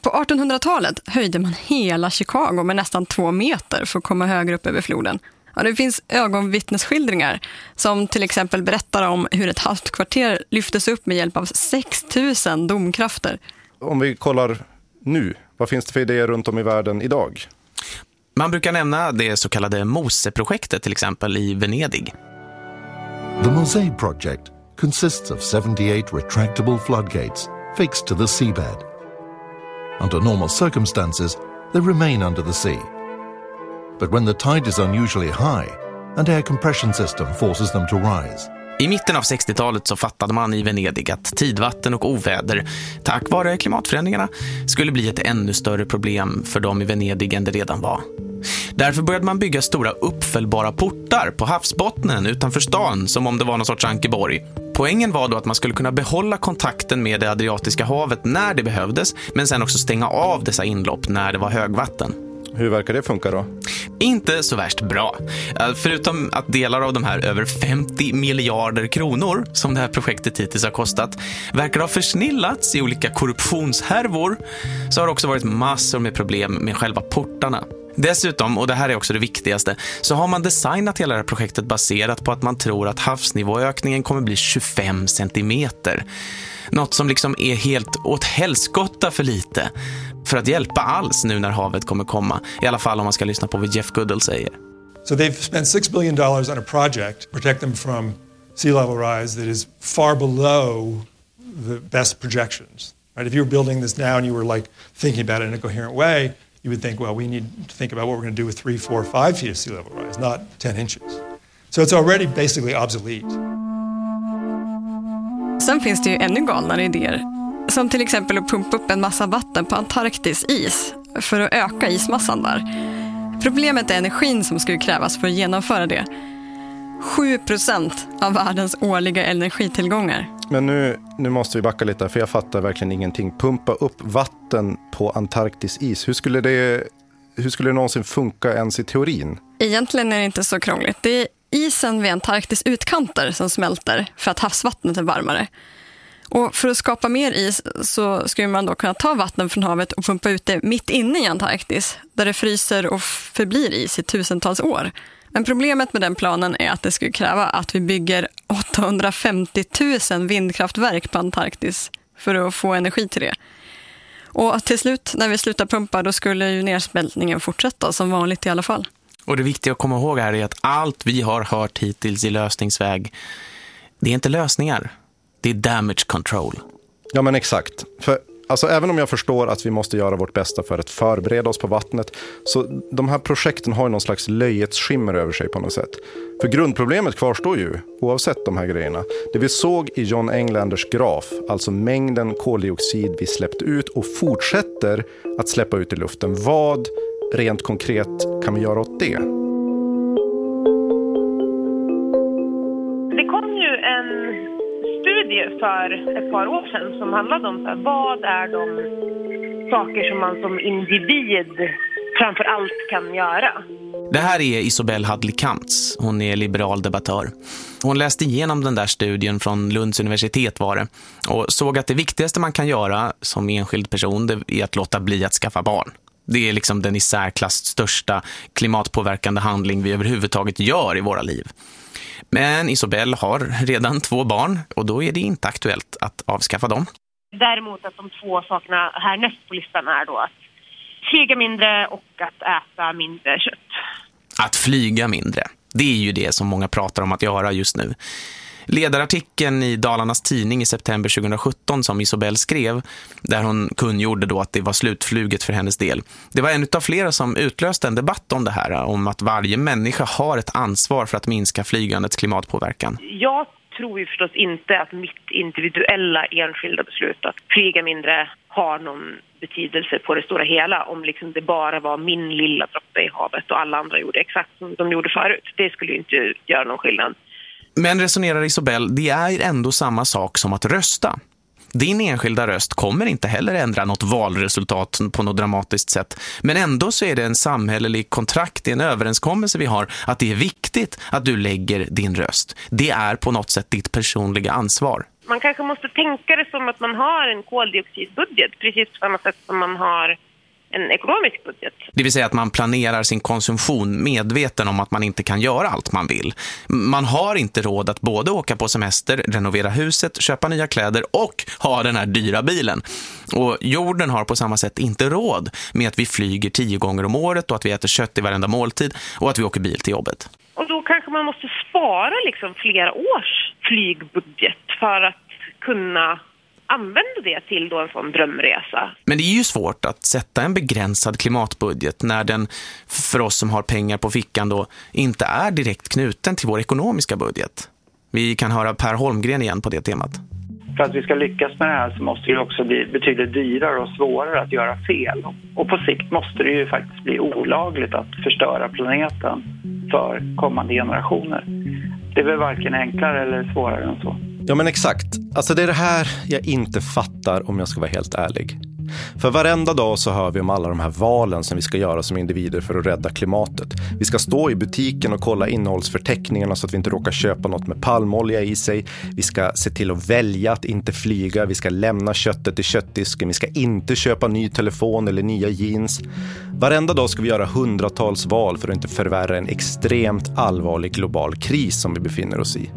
På 1800-talet höjde man hela Chicago med nästan två meter för att komma högre upp över floden. Ja, det finns ögonvittnesskildringar som till exempel berättar om hur ett halvt kvarter lyftes upp med hjälp av 6 000 domkrafter. Om vi kollar nu, vad finns det för idéer runt om i världen idag? Man brukar nämna det så kallade MOSE-projektet till exempel i Venedig. The Mosaic project consists of 78 retractable floodgates fixed to the seabed. Under normal circumstances, they remain under the sea. But when the tide is unusually high, an air compression system forces them to rise. I mitten av 60-talet så fattade man i Venedig att tidvatten och oväder, tack vare klimatförändringarna, skulle bli ett ännu större problem för dem i Venedig än det redan var. Därför började man bygga stora uppfällbara portar på havsbottnen utanför stan som om det var någon sorts Ankeborg. Poängen var då att man skulle kunna behålla kontakten med det Adriatiska havet när det behövdes men sen också stänga av dessa inlopp när det var högvatten. Hur verkar det funka då? Inte så värst bra. Eh, förutom att delar av de här över 50 miljarder kronor som det här projektet hittills har kostat verkar ha försnillats i olika korruptionshärvor så har det också varit massor med problem med själva portarna. Dessutom, och det här är också det viktigaste, så har man designat hela det här projektet baserat på att man tror att havsnivåökningen kommer bli 25 centimeter. Något som liksom är helt åt helskotta för lite för att hjälpa alls nu när havet kommer komma. I alla fall om man ska lyssna på vad Jeff Goodall säger. So they've spent six billion dollars on a project to protect them from sea level rise that is far below the best projections. Right? If you were building this now and you were like thinking about it in a coherent way, you would think, well, we need to think about what we're going to do with three, four, five feet of sea level rise, not 10 inches. So it's already basically obsolete. Sen finns det ju ännu galnare idéer. Som till exempel att pumpa upp en massa vatten på Antarktis is för att öka ismassan där. Problemet är energin som skulle krävas för att genomföra det. 7 procent av världens årliga energitillgångar. Men nu, nu måste vi backa lite, för jag fattar verkligen ingenting. Pumpa upp vatten på Antarktis is. Hur skulle det, hur skulle det någonsin funka ens i teorin? Egentligen är det inte så krångligt. Det är isen vid Antarktis utkanter som smälter för att havsvattnet är varmare. Och för att skapa mer is så skulle man då kunna ta vatten från havet och pumpa ut det mitt inne i Antarktis, där det fryser och förblir is i tusentals år. Men problemet med den planen är att det skulle kräva att vi bygger 850 000 vindkraftverk på Antarktis för att få energi till det. Och till slut, när vi slutar pumpa, då skulle ju nedsmältningen fortsätta som vanligt i alla fall. Och det viktiga att komma ihåg här är att allt vi har hört hittills i lösningsväg, det är inte lösningar. Det är damage control. Ja, men exakt. För alltså, även om jag förstår att vi måste göra vårt bästa för att förbereda oss på vattnet, så de här projekten har ju någon slags löjets skimmer över sig på något sätt. För grundproblemet kvarstår ju, oavsett de här grejerna. Det vi såg i John Englanders graf, alltså mängden koldioxid vi släppt ut och fortsätter att släppa ut i luften. Vad rent konkret kan vi göra åt det? Det för ett par år sedan som handlade om så här, vad är de saker som man som individ framför allt kan göra. Det här är Isobel Hadley Hon är liberal debattör. Hon läste igenom den där studien från Lunds universitet var det och såg att det viktigaste man kan göra som enskild person det är att låta bli att skaffa barn. Det är liksom den i särklass största klimatpåverkande handling vi överhuvudtaget gör i våra liv. Men Isobel har redan två barn och då är det inte aktuellt att avskaffa dem. Däremot att de två sakerna härnäst på listan är då att flyga mindre och att äta mindre kött. Att flyga mindre, det är ju det som många pratar om att göra just nu. Ledarartikeln i Dalarnas tidning i september 2017 som Isobel skrev, där hon kungjorde då att det var slutfluget för hennes del. Det var en av flera som utlöste en debatt om det här, om att varje människa har ett ansvar för att minska flygandets klimatpåverkan. Jag tror ju förstås inte att mitt individuella enskilda beslut att flyga mindre har någon betydelse på det stora hela om liksom det bara var min lilla droppe i havet och alla andra gjorde exakt som de gjorde förut. Det skulle ju inte göra någon skillnad. Men resonerar Isobel, det är ändå samma sak som att rösta. Din enskilda röst kommer inte heller ändra något valresultat på något dramatiskt sätt. Men ändå så är det en samhällelig kontrakt, en överenskommelse vi har att det är viktigt att du lägger din röst. Det är på något sätt ditt personliga ansvar. Man kanske måste tänka det som att man har en koldioxidbudget, precis på samma sätt som man har en ekonomisk budget. Det vill säga att man planerar sin konsumtion medveten om att man inte kan göra allt man vill. Man har inte råd att både åka på semester, renovera huset, köpa nya kläder och ha den här dyra bilen. Och jorden har på samma sätt inte råd med att vi flyger tio gånger om året och att vi äter kött i varenda måltid och att vi åker bil till jobbet. Och då kanske man måste spara liksom flera års flygbudget för att kunna använda det till då en sån drömresa. Men det är ju svårt att sätta en begränsad klimatbudget när den för oss som har pengar på fickan då inte är direkt knuten till vår ekonomiska budget. Vi kan höra Per Holmgren igen på det temat. För att vi ska lyckas med det här så måste det också bli betydligt dyrare och svårare att göra fel. Och på sikt måste det ju faktiskt bli olagligt att förstöra planeten för kommande generationer. Det är väl varken enklare eller svårare än så. Ja men exakt. Alltså det är det här jag inte fattar om jag ska vara helt ärlig. För varenda dag så hör vi om alla de här valen som vi ska göra som individer för att rädda klimatet. Vi ska stå i butiken och kolla innehållsförteckningarna så att vi inte råkar köpa något med palmolja i sig. Vi ska se till att välja att inte flyga. Vi ska lämna köttet i köttdisken. Vi ska inte köpa ny telefon eller nya jeans. Varenda dag ska vi göra hundratals val för att inte förvärra en extremt allvarlig global kris som vi befinner oss i.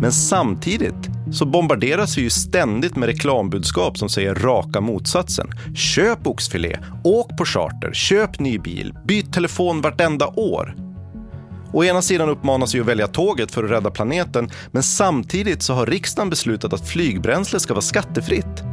Men samtidigt så bombarderas vi ju ständigt med reklambudskap som säger raka motsatsen. Köp oxfilé, åk på charter, köp ny bil, byt telefon vartenda år. Å ena sidan uppmanas vi att välja tåget för att rädda planeten, men samtidigt så har riksdagen beslutat att flygbränsle ska vara skattefritt.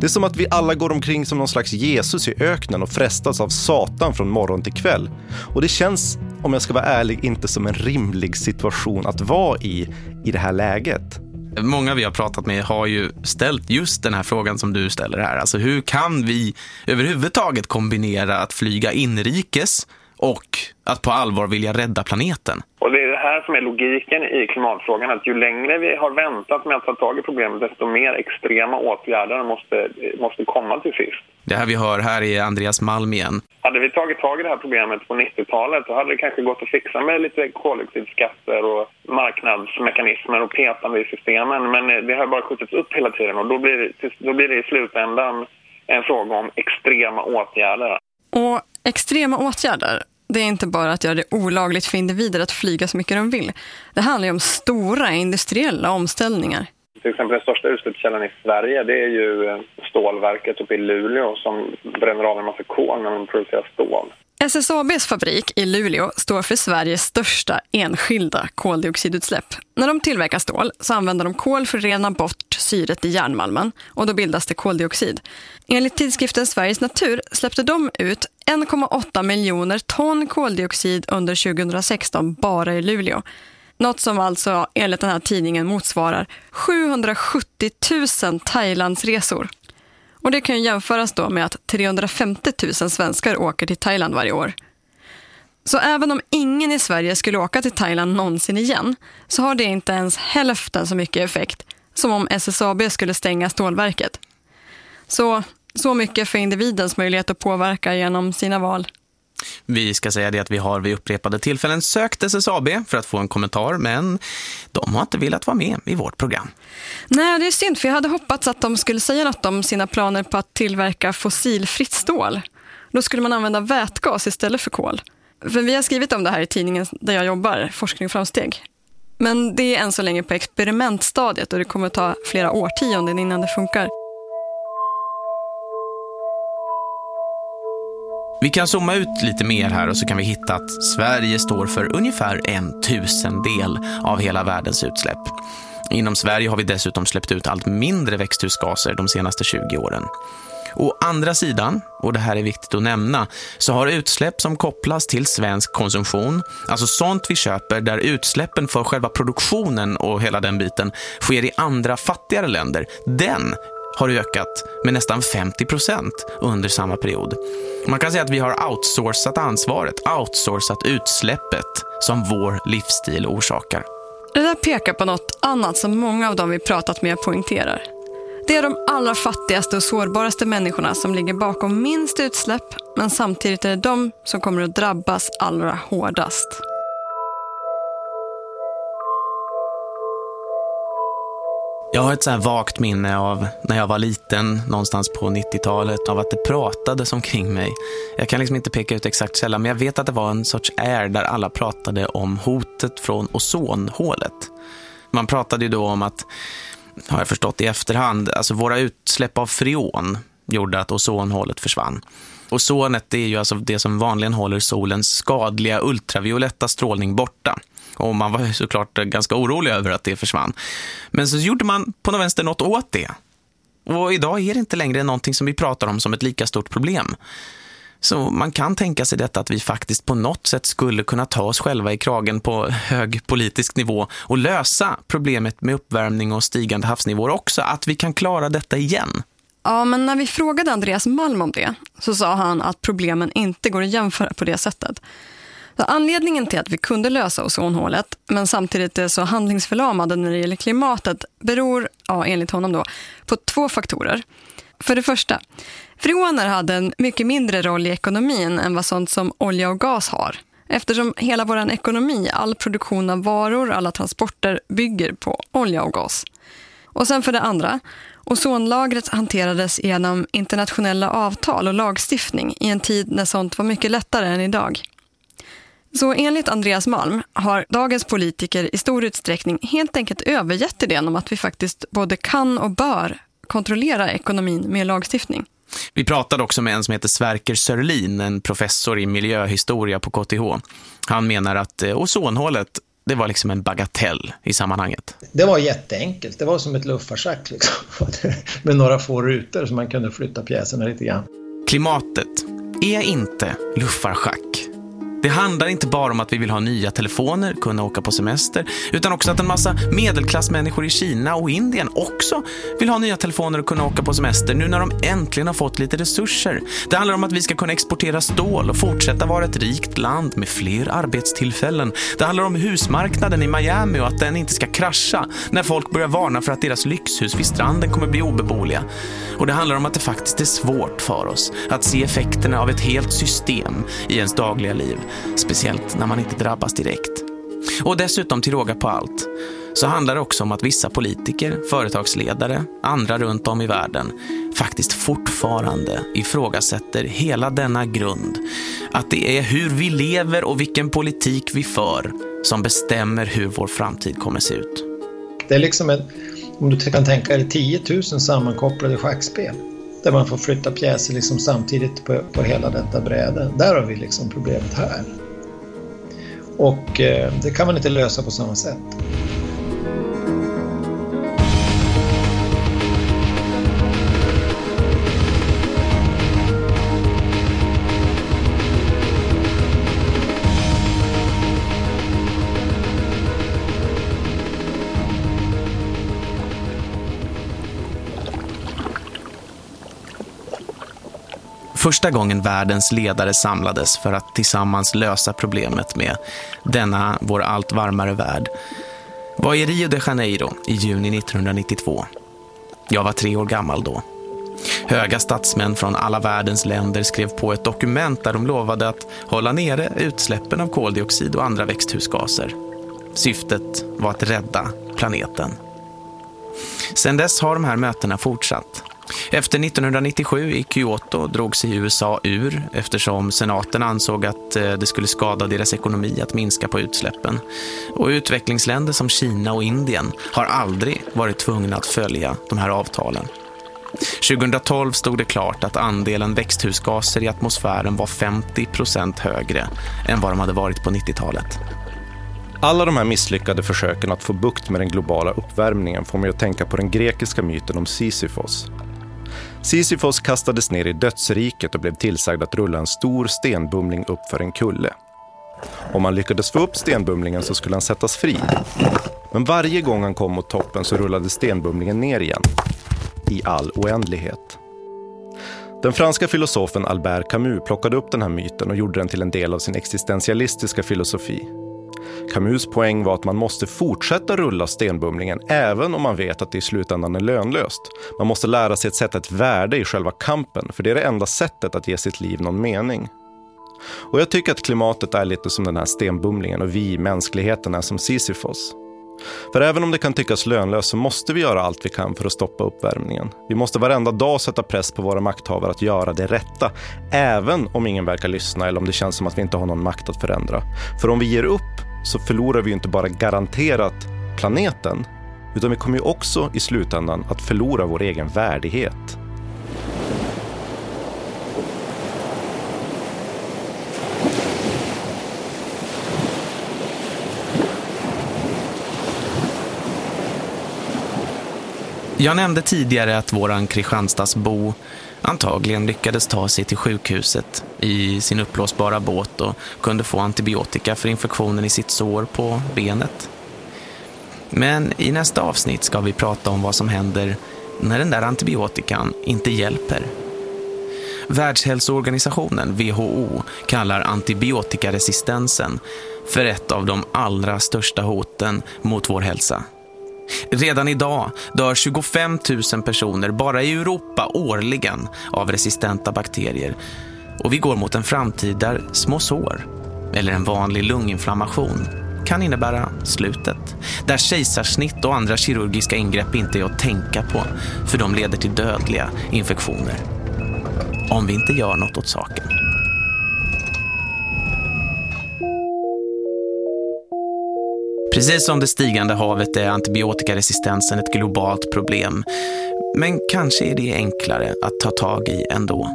Det är som att vi alla går omkring som någon slags Jesus i öknen och frestas av Satan från morgon till kväll. Och det känns, om jag ska vara ärlig, inte som en rimlig situation att vara i, i det här läget. Många vi har pratat med har ju ställt just den här frågan som du ställer här. Alltså hur kan vi överhuvudtaget kombinera att flyga inrikes och att på allvar vilja rädda planeten? Och det är det här som är logiken i klimatfrågan, att ju längre vi har väntat med att ta tag i problemet, desto mer extrema åtgärder måste, måste komma till sist. Det här vi hör här är Andreas Malm igen. Hade vi tagit tag i det här problemet på 90-talet så hade det kanske gått att fixa med lite koldioxidskatter och marknadsmekanismer och petande i systemen. Men det har bara skjutits upp hela tiden och då blir det, då blir det i slutändan en fråga om extrema åtgärder. Och extrema åtgärder, det är inte bara att göra det olagligt för individer att flyga så mycket de vill. Det handlar ju om stora industriella omställningar. Till exempel den största utsläppskällan i Sverige det är ju eh, stålverket uppe i Luleå som bränner av en massa kol när de producerar stål. SSABs fabrik i Luleå står för Sveriges största enskilda koldioxidutsläpp. När de tillverkar stål så använder de kol för att rena bort syret i järnmalmen och då bildas det koldioxid. Enligt tidskriften Sveriges natur släppte de ut 1,8 miljoner ton koldioxid under 2016 bara i Luleå. Något som alltså enligt den här tidningen motsvarar 770 000 Thailandsresor. Och det kan ju jämföras då med att 350 000 svenskar åker till Thailand varje år. Så även om ingen i Sverige skulle åka till Thailand någonsin igen så har det inte ens hälften så mycket effekt som om SSAB skulle stänga stålverket. Så, så mycket för individens möjlighet att påverka genom sina val. Vi ska säga det att vi har vid upprepade tillfällen sökt SSAB för att få en kommentar, men de har inte velat vara med i vårt program. Nej, det är synd, för jag hade hoppats att de skulle säga något om sina planer på att tillverka fossilfritt stål. Då skulle man använda vätgas istället för kol. För vi har skrivit om det här i tidningen där jag jobbar, Forskning och framsteg. Men det är än så länge på experimentstadiet och det kommer att ta flera årtionden innan det funkar. Vi kan zooma ut lite mer här och så kan vi hitta att Sverige står för ungefär en tusendel av hela världens utsläpp. Inom Sverige har vi dessutom släppt ut allt mindre växthusgaser de senaste 20 åren. Å andra sidan, och det här är viktigt att nämna, så har utsläpp som kopplas till svensk konsumtion, alltså sånt vi köper där utsläppen för själva produktionen och hela den biten sker i andra fattigare länder, den har ökat med nästan 50 procent under samma period. Man kan säga att vi har outsourcat ansvaret, outsourcat utsläppet som vår livsstil orsakar. Det där pekar på något annat som många av dem vi pratat med poängterar. Det är de allra fattigaste och sårbaraste människorna som ligger bakom minst utsläpp men samtidigt är det de som kommer att drabbas allra hårdast. Jag har ett så här vagt minne av när jag var liten, någonstans på 90-talet, av att det pratades omkring mig. Jag kan liksom inte peka ut exakt källa, men jag vet att det var en sorts är där alla pratade om hotet från ozonhålet. Man pratade ju då om att, har jag förstått i efterhand, alltså våra utsläpp av freon gjorde att ozonhålet försvann. Ozonet är ju alltså det som vanligen håller solens skadliga ultravioletta strålning borta. Och man var såklart ganska orolig över att det försvann. Men så gjorde man på något vänster något åt det. Och idag är det inte längre någonting som vi pratar om som ett lika stort problem. Så man kan tänka sig detta att vi faktiskt på något sätt skulle kunna ta oss själva i kragen på hög politisk nivå och lösa problemet med uppvärmning och stigande havsnivåer också. Att vi kan klara detta igen. Ja, men när vi frågade Andreas Malm om det så sa han att problemen inte går att jämföra på det sättet. Så anledningen till att vi kunde lösa ozonhålet men samtidigt är så handlingsförlamade när det gäller klimatet beror, ja, enligt honom då, på två faktorer. För det första, freoner hade en mycket mindre roll i ekonomin än vad sånt som olja och gas har. Eftersom hela vår ekonomi, all produktion av varor, alla transporter bygger på olja och gas. Och sen för det andra, ozonlagret hanterades genom internationella avtal och lagstiftning i en tid när sånt var mycket lättare än idag. Så enligt Andreas Malm har dagens politiker i stor utsträckning helt enkelt övergett idén om att vi faktiskt både kan och bör kontrollera ekonomin med lagstiftning. Vi pratade också med en som heter Sverker Sörlin, en professor i miljöhistoria på KTH. Han menar att eh, ozonhålet det var liksom en bagatell i sammanhanget. Det var jätteenkelt. Det var som ett luffarschack liksom. [laughs] med några få rutor så man kunde flytta pjäserna lite grann. Klimatet är inte luffarschack. Det handlar inte bara om att vi vill ha nya telefoner, kunna åka på semester, utan också att en massa medelklassmänniskor i Kina och Indien också vill ha nya telefoner och kunna åka på semester nu när de äntligen har fått lite resurser. Det handlar om att vi ska kunna exportera stål och fortsätta vara ett rikt land med fler arbetstillfällen. Det handlar om husmarknaden i Miami och att den inte ska krascha när folk börjar varna för att deras lyxhus vid stranden kommer bli obeboeliga. Och det handlar om att det faktiskt är svårt för oss att se effekterna av ett helt system i ens dagliga liv speciellt när man inte drabbas direkt. Och dessutom till råga på allt så handlar det också om att vissa politiker, företagsledare, andra runt om i världen faktiskt fortfarande ifrågasätter hela denna grund. Att det är hur vi lever och vilken politik vi för som bestämmer hur vår framtid kommer se ut. Det är liksom en, om du kan tänka dig 10 000 sammankopplade schackspel där man får flytta pjäser liksom samtidigt på, på hela detta bräde. Där har vi liksom problemet här. Och eh, det kan man inte lösa på samma sätt. Första gången världens ledare samlades för att tillsammans lösa problemet med denna vår allt varmare värld var i Rio de Janeiro i juni 1992. Jag var tre år gammal då. Höga statsmän från alla världens länder skrev på ett dokument där de lovade att hålla nere utsläppen av koldioxid och andra växthusgaser. Syftet var att rädda planeten. Sedan dess har de här mötena fortsatt. Efter 1997 i Kyoto drog sig USA ur eftersom senaten ansåg att eh, det skulle skada deras ekonomi att minska på utsläppen. Och utvecklingsländer som Kina och Indien har aldrig varit tvungna att följa de här avtalen. 2012 stod det klart att andelen växthusgaser i atmosfären var 50 procent högre än vad de hade varit på 90-talet. Alla de här misslyckade försöken att få bukt med den globala uppvärmningen får mig att tänka på den grekiska myten om Sisyfos. Sisyfos kastades ner i dödsriket och blev tillsagd att rulla en stor stenbumling upp för en kulle. Om han lyckades få upp stenbumlingen så skulle han sättas fri. Men varje gång han kom mot toppen så rullade stenbumlingen ner igen. I all oändlighet. Den franska filosofen Albert Camus plockade upp den här myten och gjorde den till en del av sin existentialistiska filosofi. Camus poäng var att man måste fortsätta rulla stenbumlingen även om man vet att det i slutändan är lönlöst. Man måste lära sig att sätta ett värde i själva kampen, för det är det enda sättet att ge sitt liv någon mening. Och jag tycker att klimatet är lite som den här stenbumlingen och vi, mänskligheten, är som Sisyfos. För även om det kan tyckas lönlöst så måste vi göra allt vi kan för att stoppa uppvärmningen. Vi måste varenda dag sätta press på våra makthavare att göra det rätta, även om ingen verkar lyssna eller om det känns som att vi inte har någon makt att förändra. För om vi ger upp så förlorar vi inte bara garanterat planeten, utan vi kommer ju också i slutändan att förlora vår egen värdighet. Jag nämnde tidigare att våran Kristianstadsbo antagligen lyckades ta sig till sjukhuset i sin uppblåsbara båt och kunde få antibiotika för infektionen i sitt sår på benet. Men i nästa avsnitt ska vi prata om vad som händer när den där antibiotikan inte hjälper. Världshälsoorganisationen, WHO, kallar antibiotikaresistensen för ett av de allra största hoten mot vår hälsa. Redan idag dör 25 000 personer bara i Europa årligen av resistenta bakterier. Och vi går mot en framtid där små sår, eller en vanlig lunginflammation, kan innebära slutet. Där kejsarsnitt och andra kirurgiska ingrepp inte är att tänka på, för de leder till dödliga infektioner. Om vi inte gör något åt saken. Precis som det stigande havet är antibiotikaresistensen ett globalt problem. Men kanske är det enklare att ta tag i ändå.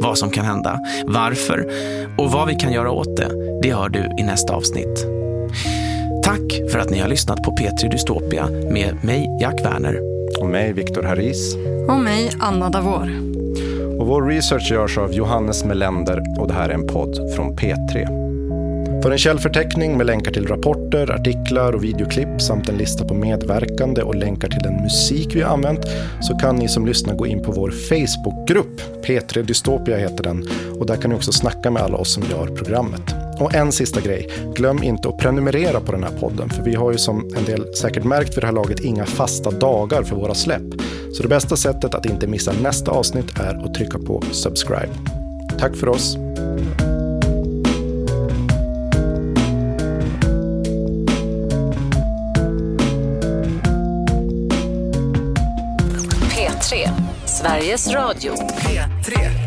Vad som kan hända, varför och vad vi kan göra åt det, det hör du i nästa avsnitt. Tack för att ni har lyssnat på Petri Dystopia med mig, Jack Werner. Och mig, Viktor Harris. Och mig, Anna Davor. Och vår research görs av Johannes Melender och det här är en podd från P3. För en källförteckning med länkar till rapporter, artiklar och videoklipp samt en lista på medverkande och länkar till den musik vi har använt så kan ni som lyssnar gå in på vår Facebookgrupp. P3 Dystopia heter den och där kan ni också snacka med alla oss som gör programmet. Och en sista grej, glöm inte att prenumerera på den här podden för vi har ju som en del säkert märkt vid det här laget inga fasta dagar för våra släpp. Så det bästa sättet att inte missa nästa avsnitt är att trycka på subscribe. Tack för oss! Sveriges Radio. P3.